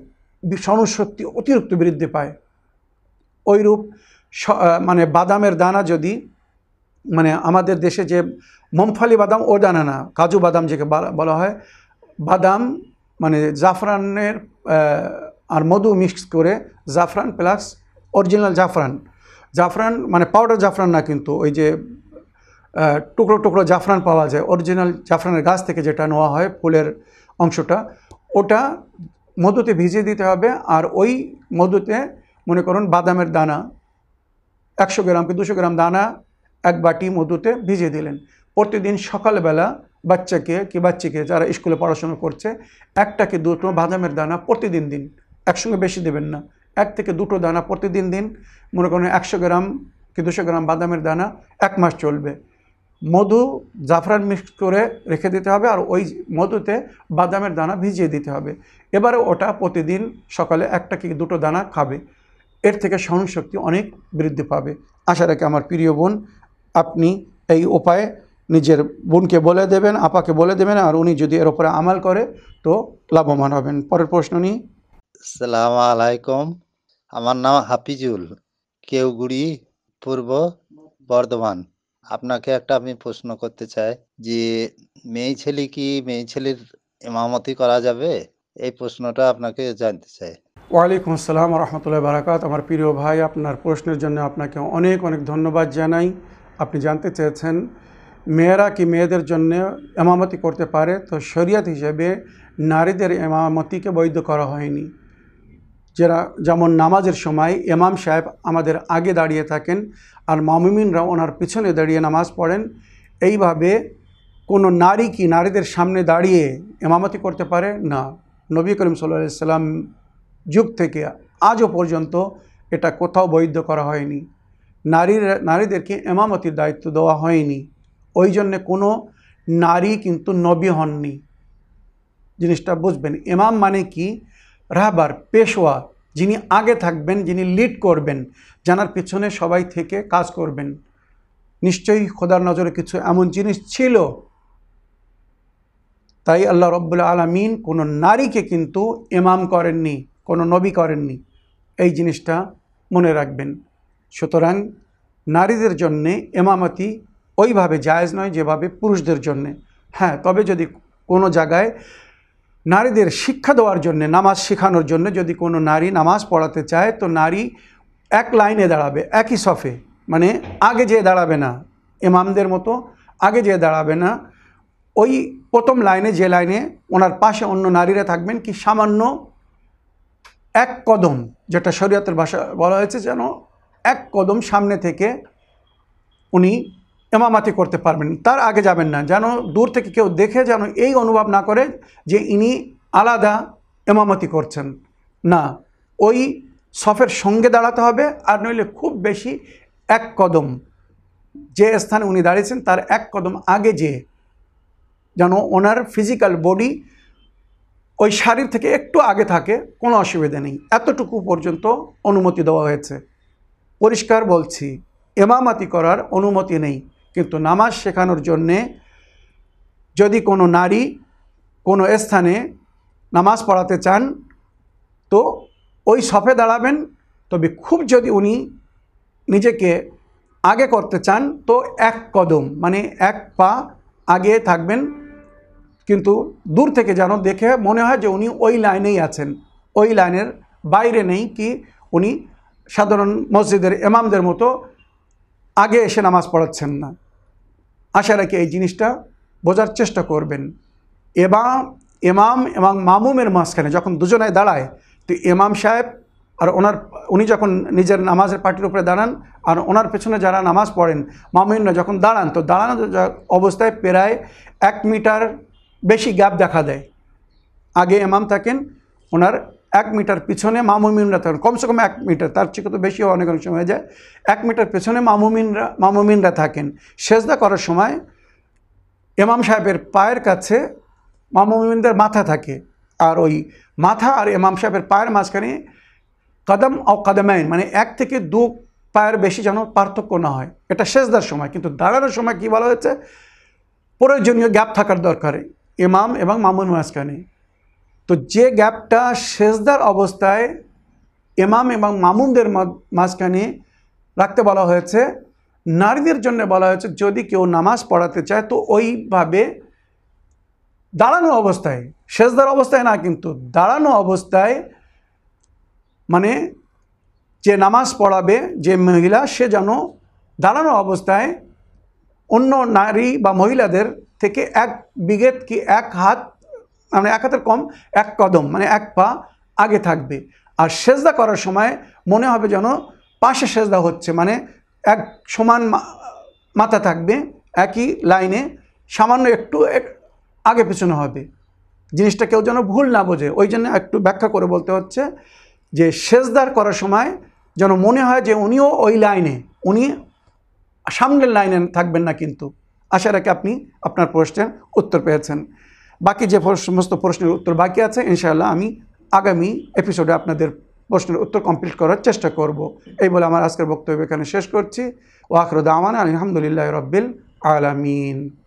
স্মরণশক্তি অতিরিক্ত বৃদ্ধি পায়। ওইরূপ মানে বাদামের দানা যদি মানে আমাদের দেশে যে মমফালি বাদাম, ও দানা না, কাজু বাদাম যেকে বলা হয়, বাদাম মানে জাফরানের আর মধু মিক্স করে জাফরান প্লাস অরিজিনাল জাফরান। জাফরান মানে পাউডার জাফরান না কিন্তু, ওই যে টুকরো টুকরো জাফরান পাওয়া যায়। অরিজিনাল জাফরানের গাছ থেকে যেটা নেওয়া হয় ফুলের অংশটা ওটা মধুতে ভিজিয়ে দিতে হবে আর ওই মধুতে, মনে করুন, বাদামের দানা, একশো গ্রাম কি দুশো গ্রাম দানা, এক বাটি মধুতে ভিজিয়ে দিলেন। প্রতিদিন সকালবেলা বাচ্চাকে কি বাচ্চাকে যারা স্কুলে পড়াশোনা করছে একটা কি দুটো বাদামের দানা প্রতিদিন দিন। একসঙ্গে বেশি দেবেন না। এক থেকে দুটো দানা প্রতিদিন দিন। মনে করুন, একশো গ্রাম কি দুশো গ্রাম বাদামের দানা এক মাস চলবে। মধু জাফরান মিক্স করে রেখে দিতে হবে আর ওই মধুতে বাদামের দানা ভিজিয়ে দিতে হবে। এবারে ওটা প্রতিদিন সকালে একটা কি দুটো দানা খাবে। এর থেকে সহনশক্তি অনেক বৃদ্ধি পাবে। আশা রাখি আমার প্রিয় বোন, আপনি এই উপায়ে নিজের বোনকে বলে দেবেন, আপাকে বলে দেবেন আর উনি যদি এর উপরে আমাল করে তো লাভবান হবেন। পরের প্রশ্ন নিই। সালাম আলাইকুম, আমার নাম হাফিজুল, কেউগুড়ি, পূর্ব বর্ধমান। আপনাকে একটা আমি প্রশ্ন করতে চাই যে, মেয়ে ছেলে কি মেয়ে ছেলের ইমামতি করা যাবে? এই প্রশ্নটা আপনাকে জানতে চাই। ওয়ালাইকুম আসসালাম রহমতুল্লাহ বারাকাত আমার প্রিয় ভাই, আপনার প্রশ্নের জন্য আপনাকে অনেক অনেক ধন্যবাদ জানাই। আপনি জানতে চেয়েছেন, মেয়েরা কি মেয়েদের জন্য এমামতি করতে পারে? তো শরিয়ত হিসেবে নারীদের এমামতিকে বৈধ করা হয়নি। যারা যেমন নামাজের সময় এমাম সাহেব আমাদের আগে দাঁড়িয়ে থাকেন আর মামুমিনরা ওনার পিছনে দাঁড়িয়ে নামাজ পড়েন, এইভাবে কোনো নারী কি নারীদের সামনে দাঁড়িয়ে এমামতি করতে পারে? না। নবী করিম সাল্লাহ সাল্লাম যুগ থেকে আজও পর্যন্ত এটা কোথাও বৈধ করা হয়নি। নারীর, নারীদেরকে এমামতির দায়িত্ব দেওয়া হয়নি। ওই জন্যে কোনো নারী কিন্তু নবী হননি। জিনিসটা বুঝবেন। এমাম মানে কি? রাহবার পেশোয়া যিনি আগে থাকবেন, যিনি লিড করবেন, জানার পিছনে সবাই থেকে কাজ করবেন। নিশ্চয়ই খোদার নজরে কিছু এমন জিনিস ছিল। তাই আল্লাহ রব্বুল আলমিন কোনো নারীকে কিন্তু ইমাম করেননি, কোনো নবী করেননি। এই জিনিসটা মনে রাখবেন। সুতরাং নারীদের জন্যে এমামতি ওইভাবে জায়েজ নয়, যেভাবে পুরুষদের জন্যে। হ্যাঁ তবে যদি কোনো জায়গায় নারীদের শিক্ষা দেওয়ার জন্য, নামাজ শেখানোর জন্য যদি কোনো নারী নামাজ পড়াতে চায়, তো নারী এক লাইনে দাঁড়াবে, একই সফে। মানে আগে যেয়ে দাঁড়াবে না, ইমামদের মতো আগে যেয়ে দাঁড়াবে না। ওই প্রথম লাইনে, যে লাইনে ওনার পাশে অন্য নারীরা থাকবেন কি সামান্য এক কদম, যেটা শরীয়তের ভাষা বলা হয়েছে যেন এক কদম সামনে থেকে উনি এমামাতি করতে পারবেন, তার আগে যাবেন না। যেন দূর থেকে কেউ দেখে যেন এই অনুভব না করে যে ইনি আলাদা এমামতি করছেন। না, ওই সফের সঙ্গে দাঁড়াতে হবে, আর নইলে খুব বেশি এক কদম যে স্থানে উনি দাঁড়িয়েছেন, তার এক কদম আগে যে, যেন ওনার ফিজিক্যাল বডি ওই শাড়ির থেকে একটু আগে থাকে, কোনো অসুবিধা নেই। এতটুকু পর্যন্ত অনুমতি দেওয়া হয়েছে। পরিষ্কার বলছি, এমামাতি করার অনুমতি নেই। কিন্তু নামাজ শেখানোর জন্যে যদি কোনো নারী কোনো স্থানে নামাজ পড়াতে চান, তো ওই সফে দাঁড়াবেন। তবে খুব যদি উনি নিজেকে আগে করতে চান, তো এক কদম মানে এক পা আগে থাকবেন। কিন্তু দূর থেকে যেন দেখে মনে হয় যে উনি ওই লাইনেই আছেন, ওই লাইনের বাইরে নেই কি উনি সাধারণ মসজিদের এমামদের মতো আগে এসে নামাজ পড়াচ্ছেন না। আশা রাখি এই জিনিসটা বোঝার চেষ্টা করবেন। এমাম এমাম এবং মামুমের মাঝখানে যখন দুজনায় দাঁড়ায়, তো এমাম সাহেব আর ওনার, উনি যখন নিজের নামাজের পার্টির উপরে দাঁড়ান আর ওনার পেছনে যারা নামাজ পড়েন মামুইনরা যখন দাঁড়ান, তো দাঁড়ানো অবস্থায় প্রায় এক মিটার বেশি গ্যাপ দেখা দেয়। আগে এমাম থাকেন, ওনার এক মিটার পিছনে মামুমিনরা থাকেন কমসে কম এক মিটার, তার চেয়ে তো বেশিও অনেক অনেক সময় যায়। এক মিটার পেছনে মামুমিনরা মামুমিনরা থাকেন। সেজদা করার সময় এমাম সাহেবের পায়ের কাছে মামুমিনদের মাথা থাকে। আর ওই মাথা আর এমাম সাহেবের পায়ের মাঝখানে কদম ও কদমাইন মানে এক থেকে দু পায়ের বেশি যেন পার্থক্য না হয়। এটা সেজদার সময়, কিন্তু দাঁড়ানোর সময় কি বলা হয়েছে? প্রয়োজনীয় গ্যাপ থাকার দরকার ইমাম এবং মামুন মাঝখানে। তো যে গ্যাপটা সেজদার অবস্থায় এমাম এবং মামুনদের মাঝখানে রাখতে বলা হয়েছে, নারীদের জন্য বলা হয়েছে, যদি কেউ নামাজ পড়াতে চায়, তো ওইভাবে দাঁড়ানো অবস্থায়, সেজদার অবস্থায় না, কিন্তু দাঁড়ানো অবস্থায় মানে যে নামাজ পড়াবে যে মহিলা, সে যেন দাঁড়ানো অবস্থায় অন্য নারী বা মহিলাদের থেকে এক বিঘেত কি এক হাত মানে এক হাতের কম, এক কদম মানে এক পা আগে থাকবে। আর সেজদা করার সময় মনে হবে যেন পাশে সেজদা হচ্ছে মানে এক সমান মাথা থাকবে, একই লাইনে সামান্য একটু এক- আগে পেছনে হবে। জিনিসটা কেউ যেন ভুল না বোঝে, ওই জন্য একটু ব্যাখ্যা করে বলতে হচ্ছে যে, সেজদার করার সময় যেন মনে হয় যে, উনিও ওই লাইনে, উনি সামনের লাইনে থাকবেন না কিন্তু। আশা রাখি আপনি আপনার প্রশ্নের উত্তর পেয়েছেন। বাকি যে সমস্ত প্রশ্নের উত্তর বাকি আছে, ইনশাআল্লাহ আমি আগামী এপিসোডে আপনাদের প্রশ্নের উত্তর কমপ্লিট করার চেষ্টা করব। এই বলে আমার আজকের বক্তব্য এখানে শেষ করছি। ওয়াকরুদ আমান আলহামদুলিল্লাহ রব্বিল আলামিন।